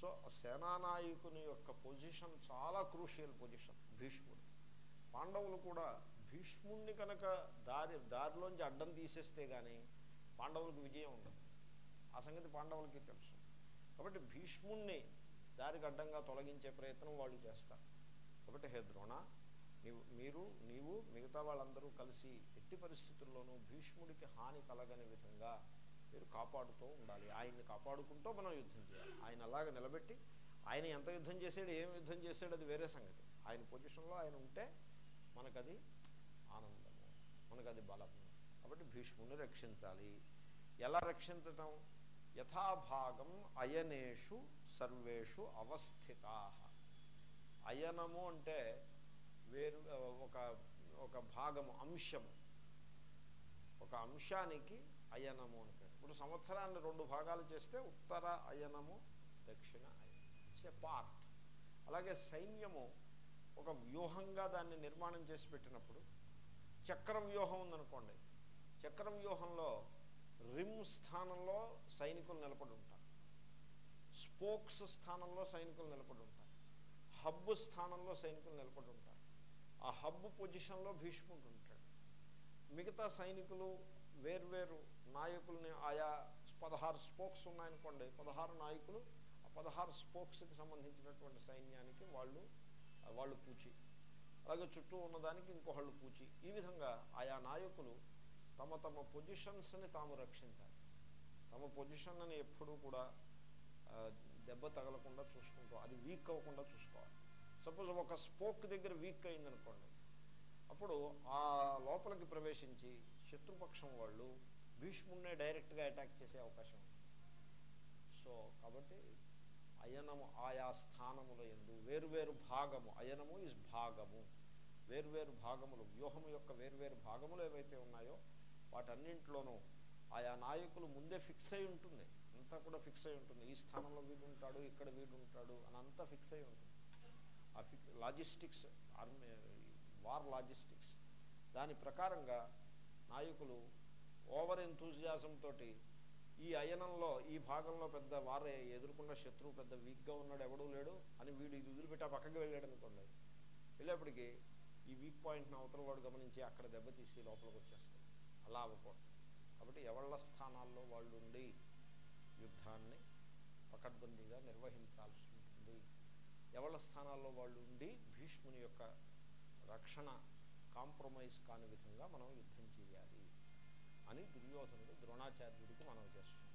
so సేనానాయకుని యొక్క పొజిషన్ చాలా క్రూషియల్ పొజిషన్ భీష్ముడు. పాండవులు కూడా భీష్ముడిని కనుక దారి దారిలోంచి అడ్డం తీసేస్తే కానీ పాండవులకు విజయం ఉండదు. ఆ సంగతి పాండవులకి తెలుసు. కాబట్టి భీష్ముణ్ణి దానికి అడ్డంగా తొలగించే ప్రయత్నం వాళ్ళు చేస్తారు. కాబట్టి హే ద్రోణ నీవు మీరు నీవు మిగతా వాళ్ళందరూ కలిసి ఎట్టి పరిస్థితుల్లోనూ భీష్ముడికి హాని కలగని విధంగా మీరు కాపాడుతూ ఉండాలి. ఆయన్ని కాపాడుకుంటూ మనం యుద్ధం చేయాలి. ఆయన అలాగ నిలబెట్టి ఆయన ఎంత యుద్ధం చేసాడు ఏం యుద్ధం చేసాడు అది వేరే సంగతి. ఆయన పొజిషన్లో ఆయన ఉంటే మనకది ఆనందము మనకది బలము. కాబట్టి భీష్ముని రక్షించాలి. ఎలా రక్షించటం? యథాభాగం అయనేషు సర్వేషు అవస్థితా. అయనము అంటే వేరు ఒక ఒక భాగము అంశము. ఒక అంశానికి అయనము అని పేరు. ఇప్పుడు సంవత్సరాన్ని రెండు భాగాలు చేస్తే ఉత్తర అయనము దక్షిణ అయనం ఇట్స్ పార్ట్ అలాగే సైన్యము ఒక వ్యూహంగా దాన్ని నిర్మాణం చేసి పెట్టినప్పుడు చక్ర వ్యూహం ఉందనుకోండి. చక్ర వ్యూహంలో రిమ్ స్థానంలో సైనికులు నిలబడి ఉంటారు. స్పోక్స్ స్థానంలో సైనికులు నిలబడి ఉంటారు. హబ్ స్థానంలో సైనికులు నిలబడి ఉంటారు. ఆ హబ్ పొజిషన్లో భీష్ముడు ఉంటాడు. మిగతా సైనికులు వేర్వేరు నాయకుల్ని ఆయా పదహారు స్పోక్స్ ఉన్నాయనుకోండి పదహారు నాయకులు ఆ పదహారు స్పోక్స్కి సంబంధించినటువంటి సైన్యానికి వాళ్ళు వాళ్ళు పూచి. అలాగే చుట్టూ ఉన్నదానికి ఇంకొకళ్ళు పూచి. ఈ విధంగా ఆయా నాయకులు తమ తమ పొజిషన్స్ని తాము రక్షించాలి. తమ పొజిషన్ని ఎప్పుడూ కూడా దెబ్బ తగలకుండా చూసుకుంటూ అది వీక్ అవ్వకుండా చూసుకోవాలి. సపోజ్ ఒక స్పోక్ దగ్గర వీక్ అయిందనుకోండి. అప్పుడు ఆ లోపలికి ప్రవేశించి శత్రుపక్షం వాళ్ళు భీష్ముడినే డైరెక్ట్గా అటాక్ చేసే అవకాశం ఉంది. సో కాబట్టి అయనము ఆయా స్థానముల ఎందు వేరువేరు భాగము అయనము ఇస్ భాగము. వేరువేరు భాగములు వ్యూహము యొక్క వేరువేరు భాగములు ఏవైతే ఉన్నాయో వాటన్నింటిలోనూ ఆయా నాయకులు ముందే ఫిక్స్ అయి ఉంటుంది. అంతా కూడా ఫిక్స్ అయి ఉంటుంది. ఈ స్థానంలో వీడు ఉంటాడు ఇక్కడ వీడు ఉంటాడు అని అంతా ఫిక్స్ అయి ఉంటుంది. ఆ లాజిస్టిక్స్ ఆర్మీ వార్ లాజిస్టిక్స్. దాని ప్రకారంగా నాయకులు ఓవర్ ఎంతూజియాజం తోటి ఈ అయనంలో ఈ భాగంలో పెద్ద వారే ఎదుర్కొన్న శత్రువు పెద్ద వీక్గా ఉన్నాడు ఎవడూ లేడు అని వీడు ఇది వదిలిపెట్టి ఆ పక్కకి వెళ్ళాడు అనుకోండి. వెళ్ళేప్పటికీ ఈ వీక్ పాయింట్ని అవతల వాడు గమనించి అక్కడ దెబ్బతీసి లోపలికి వచ్చేస్తాడు. అలా అవ్వకూడదు. కాబట్టి ఎవళ్ళ స్థానాల్లో వాళ్ళు ఉండి యుద్ధాన్ని పకడ్బందీగా నిర్వహించాల్సి ఉంటుంది. ఎవళ్ళ స్థానాల్లో వాళ్ళు ఉండి భీష్ముని యొక్క రక్షణ కాంప్రమైజ్ కాని విధంగా మనం యుద్ధం చేయాలి అని దుర్యోధనుడు ద్రోణాచార్యుడికి మనం చేస్తున్నాం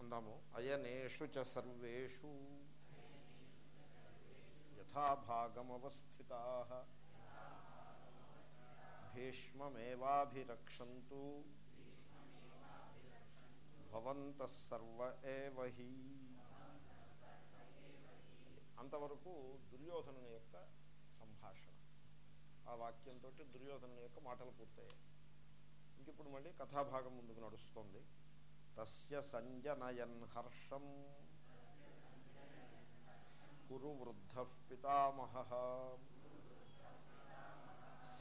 అందాము అయనేషు చ సర్వేషు యథాభాగమవస్థితా భీష్మమేవాభిరక్షంతు భవంత సర్వ అంతవరకు దుర్యోధనుని యొక్క సంభాషణ. ఆ వాక్యంతో దుర్యోధనుని యొక్క మాటలు పూర్తయ్యాయి. ఇంక ఇప్పుడు మళ్ళీ కథాభాగం ముందుకు నడుస్తుంది. తస్య సంజనయన్ హర్షం. కురు వృద్ధ పితామహ.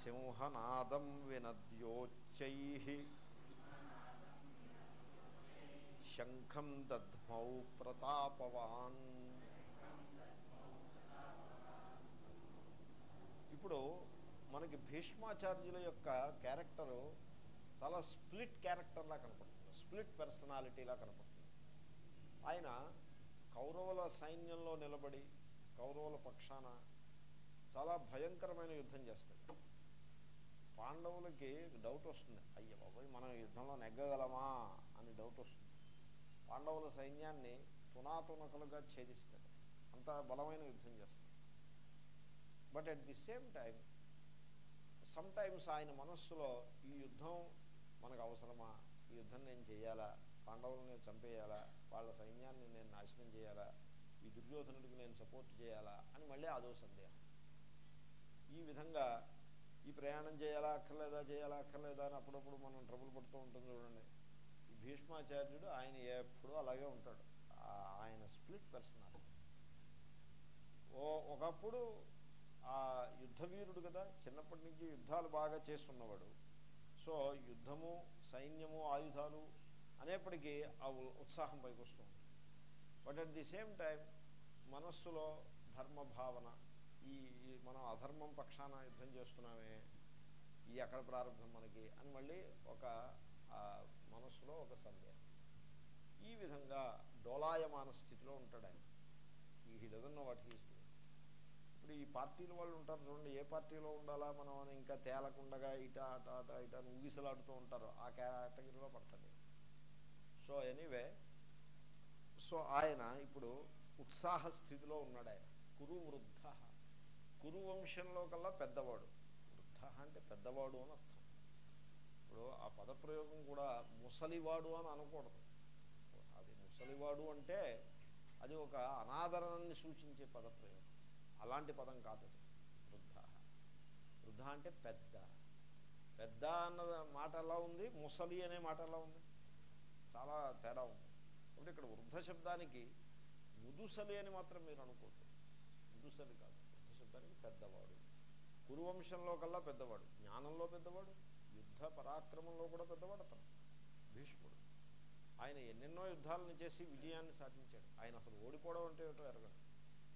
సింహనాదం వినద్యోచ్చై. శంఖం దద్మౌ ప్రతాపవాన్. ఇప్పుడు మనకి భీష్మాచార్యుల యొక్క క్యారెక్టరు చాలా స్ప్లిట్ క్యారెక్టర్లా కనపడుతుంది స్ప్లిట్ పర్సనాలిటీలా కనపడుతుంది. ఆయన కౌరవుల సైన్యంలో నిలబడి కౌరవుల పక్షాన చాలా భయంకరమైన యుద్ధం చేస్తాడు. పాండవులకి డౌట్ వస్తుంది. అయ్య బాబోయ్ మనం యుద్ధంలో నెగ్గగలమా అని డౌట్ వస్తుంది. పాండవుల సైన్యాన్ని తునాతునకలుగా ఛేదిస్తాడు అంత బలమైన యుద్ధం చేస్తాడు but at the same time sometimes ఆయన మనస్సులో ఈ యుద్ధం మనకు అవసరమా? ఈ యుద్ధం నేను చేయాలా? పాండవులను నేను చంపేయాలా? వాళ్ళ సైన్యాన్ని నేను నాశనం చేయాలా? ఈ దుర్యోధనుడికి నేను సపోర్ట్ చేయాలా? అని మళ్ళీ అదో సందేహం. ఈ విధంగా ఈ ప్రయాణం చేయాలా అక్కర్లేదా చేయాలా అక్కర్లేదా అని అప్పుడప్పుడు మనం ట్రబుల్ పడుతూ ఉంటుంది చూడండి. భీష్మాచార్యుడు ఆయన ఎప్పుడూ అలాగే ఉంటాడు. ఆయన స్ప్లిట్ పర్సనాలిటీ ఓ ఒకప్పుడు ఆ యుద్ధవీరుడు కదా చిన్నప్పటి నుంచి యుద్ధాలు బాగా చేస్తున్నవాడు. సో యుద్ధము సైన్యము ఆయుధాలు అనేప్పటికీ ఆ ఉత్సాహం పైకి వస్తుంది but at the same time మనస్సులో ధర్మభావన ఈ మనం అధర్మం పక్షాన యుద్ధం చేస్తున్నామే ఈ ఎక్కడ ప్రారంభం మనకి అని మళ్ళీ ఒక మనస్సులో ఒక సందేహం. ఈ విధంగా డోలాయమాన స్థితిలో ఉంటాడు ఆయన. ఈ హీ వాటికి ఇప్పుడు ఈ పార్టీల వాళ్ళు ఉంటారు చూడండి ఏ పార్టీలో ఉండాలా మనం ఇంకా తేలకుండగా ఇట అట అట ఇట ఊగిసలాడుతూ ఉంటారు. ఆ కేటగిరీలో పడుతుంది సో ఎనీవే సో ఆయన ఇప్పుడు ఉత్సాహ స్థితిలో ఉన్నాడు ఆయన. కురు వృద్ధ కురు వంశంలో కల్లా పెద్దవాడు. వృద్ధ అంటే పెద్దవాడు అని అర్థం. ఇప్పుడు ఆ పదప్రయోగం కూడా ముసలివాడు అని అనకూడదు. అది ముసలివాడు అంటే అది ఒక అనాదరణాన్ని సూచించే పదప్రయోగం. అలాంటి పదం కాదు వృద్ధ. వృద్ధ అంటే పెద్ద. పెద్ద అన్న మాట ఎలా ఉంది? ముసలి అనే మాట ఎలా ఉంది? చాలా తేడా ఉంది. కాబట్టి ఇక్కడ వృద్ధ శబ్దానికి ముదుసలి అని మాత్రం మీరు అనుకోవద్దు. ముదుసలి కాదు. వృద్ధ శబ్దానికి పెద్దవాడు. కురువంశంలో కల్లా పెద్దవాడు. జ్ఞానంలో పెద్దవాడు. యుద్ధ పరాక్రమంలో కూడా పెద్దవాడు అతను భీష్ముడు. ఆయన ఎన్నెన్నో యుద్ధాలను చేసి విజయాన్ని సాధించాడు. ఆయన అసలు ఓడిపోవడం అంటే ఏటో ఎరగడు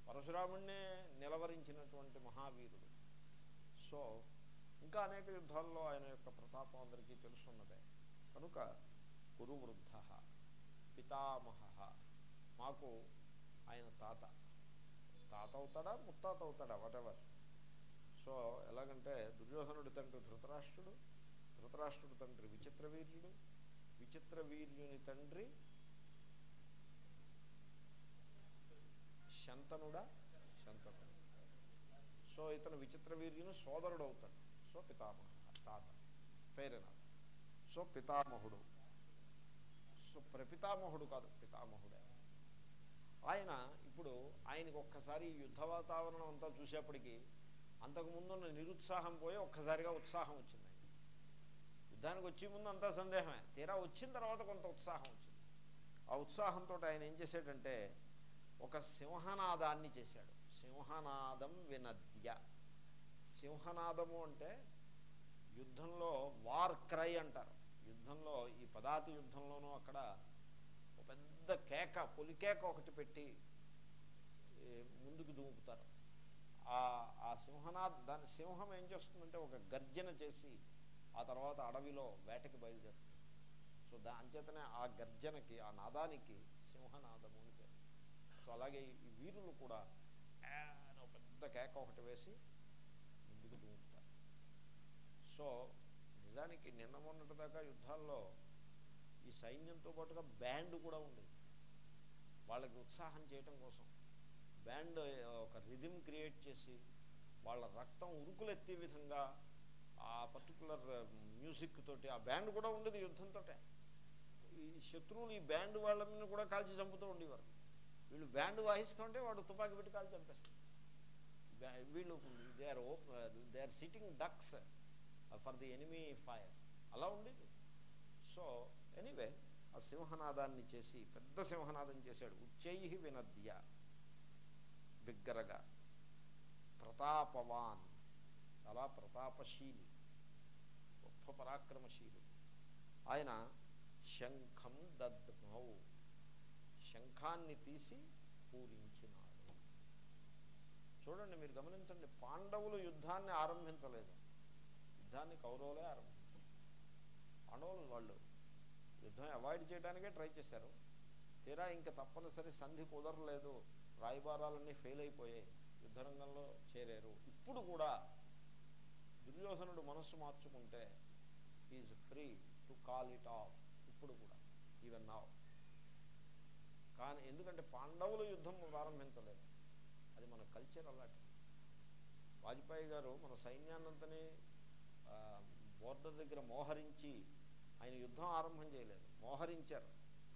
పరశురాముణ్ణే నిలవరించినటువంటి మహావీరుడు. సో ఇంకా అనేక యుద్ధాల్లో ఆయన యొక్క ప్రతాపం అందరికీ తెలుసున్నదే. కనుక కురువృద్ధ పితామహ మాకు ఆయన తాత. తాత అవుతాడా? ముత్తాత అవుతాడా? వాటెవర్ సో ఎలాగంటే దుర్యోధనుడి తండ్రి ధృతరాష్ట్రుడు ధృతరాష్ట్రుడు తండ్రి విచిత్ర వీర్యుడు విచిత్ర వీర్యుని తండ్రి శంతనుడా? శంతనుడు. సో ఇతను విచిత్ర వీర్యుని సోదరుడు అవుతాడు. సో పితామహుడు తాత పేరేనా సో పితామహుడు. సో ప్రపితామహుడు కాదు పితామహుడే. ఆయన ఇప్పుడు ఆయనకు ఒక్కసారి యుద్ధ వాతావరణం అంతా చూసేప్పటికీ అంతకుముందున్న నిరుత్సాహం పోయి ఒక్కసారిగా ఉత్సాహం వచ్చింది. యుద్ధానికి వచ్చే ముందు అంతా సందేహమే. తీరా వచ్చిన తర్వాత కొంత ఉత్సాహం వచ్చింది. ఆ ఉత్సాహంతో ఆయన ఏం చేశాడంటే ఒక సింహనాదాన్ని చేశాడు. సింహనాదం వినద్య. సింహనాదము అంటే యుద్ధంలో వార్ క్రై అంటారు. యుద్ధంలో ఈ పదాతి యుద్ధంలోనూ అక్కడ ఒక పెద్ద కేక పొలికేక ఒకటి పెట్టి ముందుకు దూపుతారు ఆ సింహనాథ్ దాని సింహం ఏం చేస్తుందంటే ఒక గర్జన చేసి ఆ తర్వాత అడవిలో వేటకి బయలుదేరుతుంది. సో దా అంచేతనే ఆ గర్జనకి ఆ నాదానికి సింహనాదము అని పేరు. సో అలాగే ఈ వీరులు కూడా పెద్ద కేక ఒకటి వేసి ముందుకు దూకుతారు. సో నిజానికి నిన్న మొన్నటిదాకా యుద్ధాల్లో ఈ సైన్యంతో పాటుగా బ్యాండ్ కూడా ఉండేది. వాళ్ళకి ఉత్సాహం చేయటం కోసం. బ్యాండ్ ఒక రిథిమ్ క్రియేట్ చేసి వాళ్ళ రక్తం ఉరుకులెత్తే విధంగా ఆ పర్టికులర్ మ్యూజిక్ uh, తోటి ఆ బ్యాండ్ కూడా ఉండేది యుద్ధంతో ఈ శత్రువులు ఈ బ్యాండ్ వాళ్ళని కూడా కాల్చి చంపుతూ ఉండేవారు. వీళ్ళు బ్యాండ్ వాయిస్తుంటే వాడు తుపాకీ పెట్టి కాల్చి చంపేస్తారు వీళ్ళు they are they are sitting ducks for the enemy fire అలా ఉండేది. సో ఎనీవే ఆ సింహనాదాన్ని చేసి పెద్ద సింహనాదం చేశాడు. ఉచ్చై వినద్య బిగ్గరగా. ప్రతాపవాన్ చాలా ప్రతాపశీలి. గొప్ప పరాక్రమశీలు ఆయన శంఖం దద్మౌ. శంఖాన్ని తీసి పూరించినాడు. చూడండి మీరు గమనించండి పాండవులు యుద్ధాన్ని ఆరంభించలేదు. యుద్ధాన్ని కౌరవులే ఆరంభించారు. పాండవులు వాళ్ళు యుద్ధం అవాయిడ్ చేయడానికే ట్రై చేశారు. తీరా ఇంకా తప్పనిసరి సంధి కుదరలేదు. రాయబారాలన్నీ ఫెయిల్ అయిపోయాయి. యుద్ధరంగంలో చేరారు. ఇప్పుడు కూడా దుర్యోధనుడు మనస్సు మార్చుకుంటే is free to call it off ఇప్పుడు కూడా. ఈవెన్ నావ్ కానీ ఎందుకంటే పాండవులు యుద్ధం ప్రారంభించలేదు. అది మన కల్చర్ అలాంటి వాజ్పేయి గారు మన సైన్యాన్నంతని బోర్డర్ దగ్గర మోహరించి ఆయన యుద్ధం ఆరంభం చేయలేదు. మోహరించారు.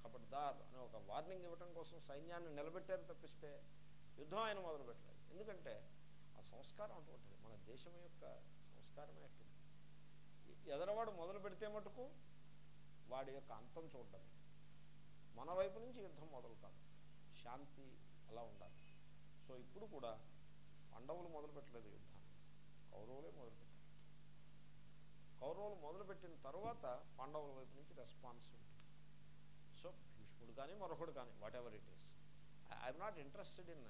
ఖబర్దార్ అని ఒక వార్నింగ్ ఇవ్వటం కోసం సైన్యాన్ని నిలబెట్టారు తప్పిస్తే యుద్ధం ఆయన మొదలుపెట్టలేదు. ఎందుకంటే ఆ సంస్కారం అటువంటిది. మన దేశం యొక్క సంస్కారమే అటువంటి ఎదరవాడు మొదలు పెడితే మటుకు వాడి యొక్క అంతం చూడటమే మన వైపు నుంచి యుద్ధం మొదలు కాదు. శాంతి అలా ఉండాలి. సో ఇప్పుడు కూడా పాండవులు మొదలుపెట్టలేదు యుద్ధాన్ని కౌరవులే మొదలుపెట్టారు కౌరవులు మొదలుపెట్టిన తర్వాత పాండవుల వైపు నుంచి రెస్పాన్స్ ఉంటుంది. సో భీష్ముడు కానీ మరొకడు కానీ whatever it is I'm not interested in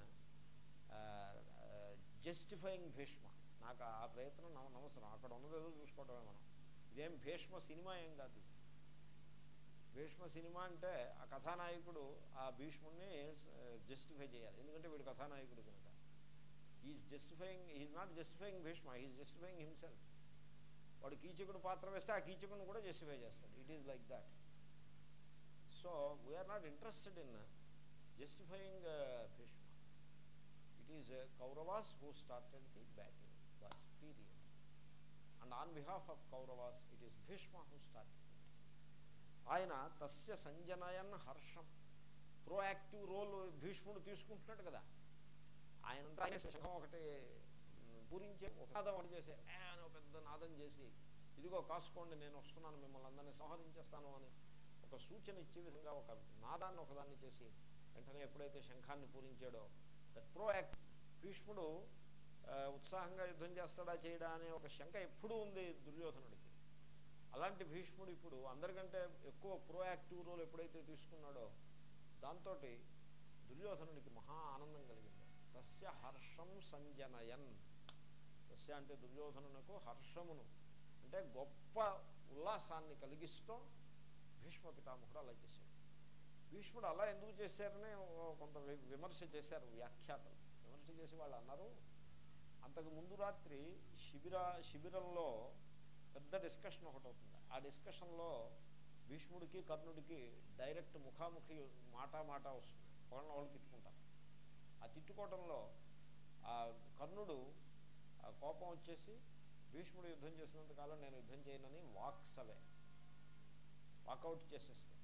justifying Bhishma. నాకు ఆ ప్రయత్నం నవ నవసరం. అక్కడ ఉన్నదేదో చూసుకోవటమే మనం. ఇదేం భీష్మ సినిమా ఏం కాదు. ఇది. భీష్మ సినిమా అంటే ఆ కథానాయకుడు ఆ భీష్ముడిని జస్టిఫై చేయాలి. ఎందుకంటే వీడు కథానాయకుడు కనుక. Is justifying is not justifying Bhishma is justifying himself వాడు కీచకుడు పాత్ర వేస్తే ఆ కీచకుడిని కూడా జస్టిఫై చేస్తాడు. It is like that so we're not interested in justifying Bhishma. It is Kauravas who started the batting was period and on behalf of Kauravas it is Bhishma who start ఆయన తస్య సంజనయన్ హర్షం ప్రోయాక్టివ్ రోల్ భీష్ముడు తీసుకుంటున్నాడు కదా ఆయనంతా ఆయన ఒకటి పూరించే ఒక నాదం చేసే "ఏ" అని ఒక పెద్ద నాదం చేసి ఇదిగో కాసుకోండి నేను వస్తున్నాను మిమ్మల్ని అందరినీ సంహరించేస్తాను అని ఒక సూచన ఇచ్చే విధంగా ఒక నాదాన్ని ఒకదాన్ని చేసి వెంటనే ఎప్పుడైతే శంఖాన్ని పూరించాడో దట్ ప్రోయాక్ట్ భీష్ముడు ఉత్సాహంగా యుద్ధం చేస్తాడా చేయడా అనే ఒక శంక ఎప్పుడూ ఉంది దుర్యోధనుడికి. అలాంటి భీష్ముడు ఇప్పుడు అందరికంటే ఎక్కువ ప్రోయాక్టివ్ రోల్ ఎప్పుడైతే తీసుకున్నాడో దాంతో దుర్యోధనుడికి మహా ఆనందం కలిగింది. తస్య హర్షం సంజనయన్. తస్య అంటే దుర్యోధనునకు హర్షమును అంటే గొప్ప ఉల్లాసాన్ని కలిగిస్తూ భీష్మ పితామహుడు అలా చేశాడు. భీష్ముడు అలా ఎందుకు చేశారని ఓ కొంత వి- విమర్శ చేశారు వ్యాఖ్యాతలు. విమర్శ చేసి వాళ్ళు అన్నారు అంతకు ముందు రాత్రి శిబిర శిబిరంలో పెద్ద డిస్కషన్ ఒకటి అవుతుంది. ఆ డిస్కషన్లో భీష్ముడికి కర్ణుడికి డైరెక్ట్ ముఖాముఖి మాటా మాట వస్తుంది. వాళ్ళని వాళ్ళు తిట్టుకుంటారు. ఆ తిట్టుకోవటంలో ఆ కర్ణుడు ఆ కోపం వచ్చేసి భీష్ముడు యుద్ధం చేసినంత కాలం నేను యుద్ధం చేయనని వాక్స్ వాకౌట్ చేసేస్తాను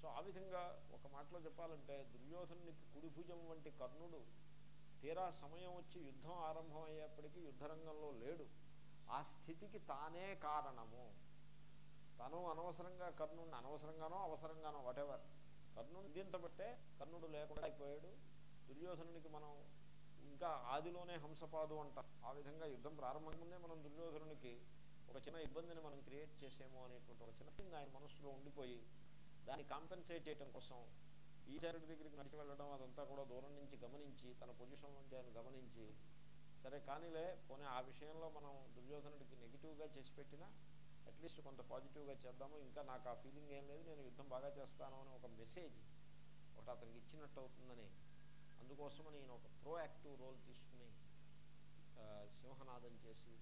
సో ఆ విధంగా ఒక మాటలో చెప్పాలంటే దుర్యోధనునికి కుడిభుజం వంటి కర్ణుడు తీరా సమయం వచ్చి యుద్ధం ఆరంభం అయ్యేప్పటికీ యుద్ధరంగంలో లేడు. ఆ స్థితికి తానే కారణము. తను అనవసరంగా కర్ణుడిని అనవసరంగానో అవసరంగానో వాటెవర్ కర్ణుడు దించబట్టే కర్ణుడు లేకుండా అయిపోయాడు. దుర్యోధనునికి మనం ఇంకా ఆదిలోనే హంసపాదు అంటాం. ఆ విధంగా యుద్ధం ప్రారంభం ముందే మనం దుర్యోధనునికి ఒక చిన్న ఇబ్బందిని మనం క్రియేట్ చేసేమో అనేటువంటి ఒక చిన్న ఆయన మనసులో ఉండిపోయి దాన్ని కాంపెన్సేట్ చేయడం కోసం ఈశ్వరుడి దగ్గరికి నడిచి వెళ్ళడం అదంతా కూడా దూరం నుంచి గమనించి తన పొజిషన్ నుంచి ఆయన గమనించి సరే కానీలే పోనీ ఆ విషయంలో మనం దుర్యోధనుడికి నెగిటివ్గా చేసి పెట్టినా అట్లీస్ట్ కొంత పాజిటివ్గా చేద్దాము. ఇంకా నాకు ఆ ఫీలింగ్ ఏం లేదు నేను యుద్ధం బాగా చేస్తాను అని ఒక మెసేజ్ ఒకటి అతనికి ఇచ్చినట్టు అవుతుందని. అందుకోసమని ఈయన ఒక ప్రోయాక్టివ్ రోల్ తీసుకుని సింహనాదం చేసి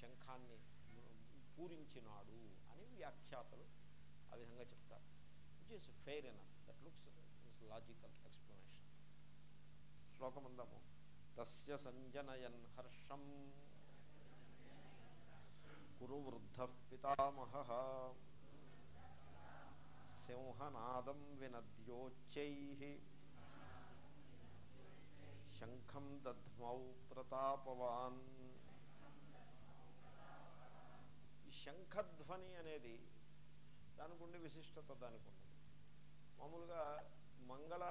శంఖాన్ని పూరించినాడు అని వ్యాఖ్యాతలు ఆ విధంగా చెప్తారు. Which is fair enough that looks logical explanation శ్లోకం శ్లోకమందము. తస్య సంజనయన్ హర్షం. కురువృద్ధ పితామహ. సింహనాదం వినద్యోచ్చై. శంఖం దధ్మౌ ప్రతాపవాన్. ఈ శంఖధ్వని అనేది దానికి ఉండే విశిష్టత దానికి ఉన్నది మామూలుగా మంగళ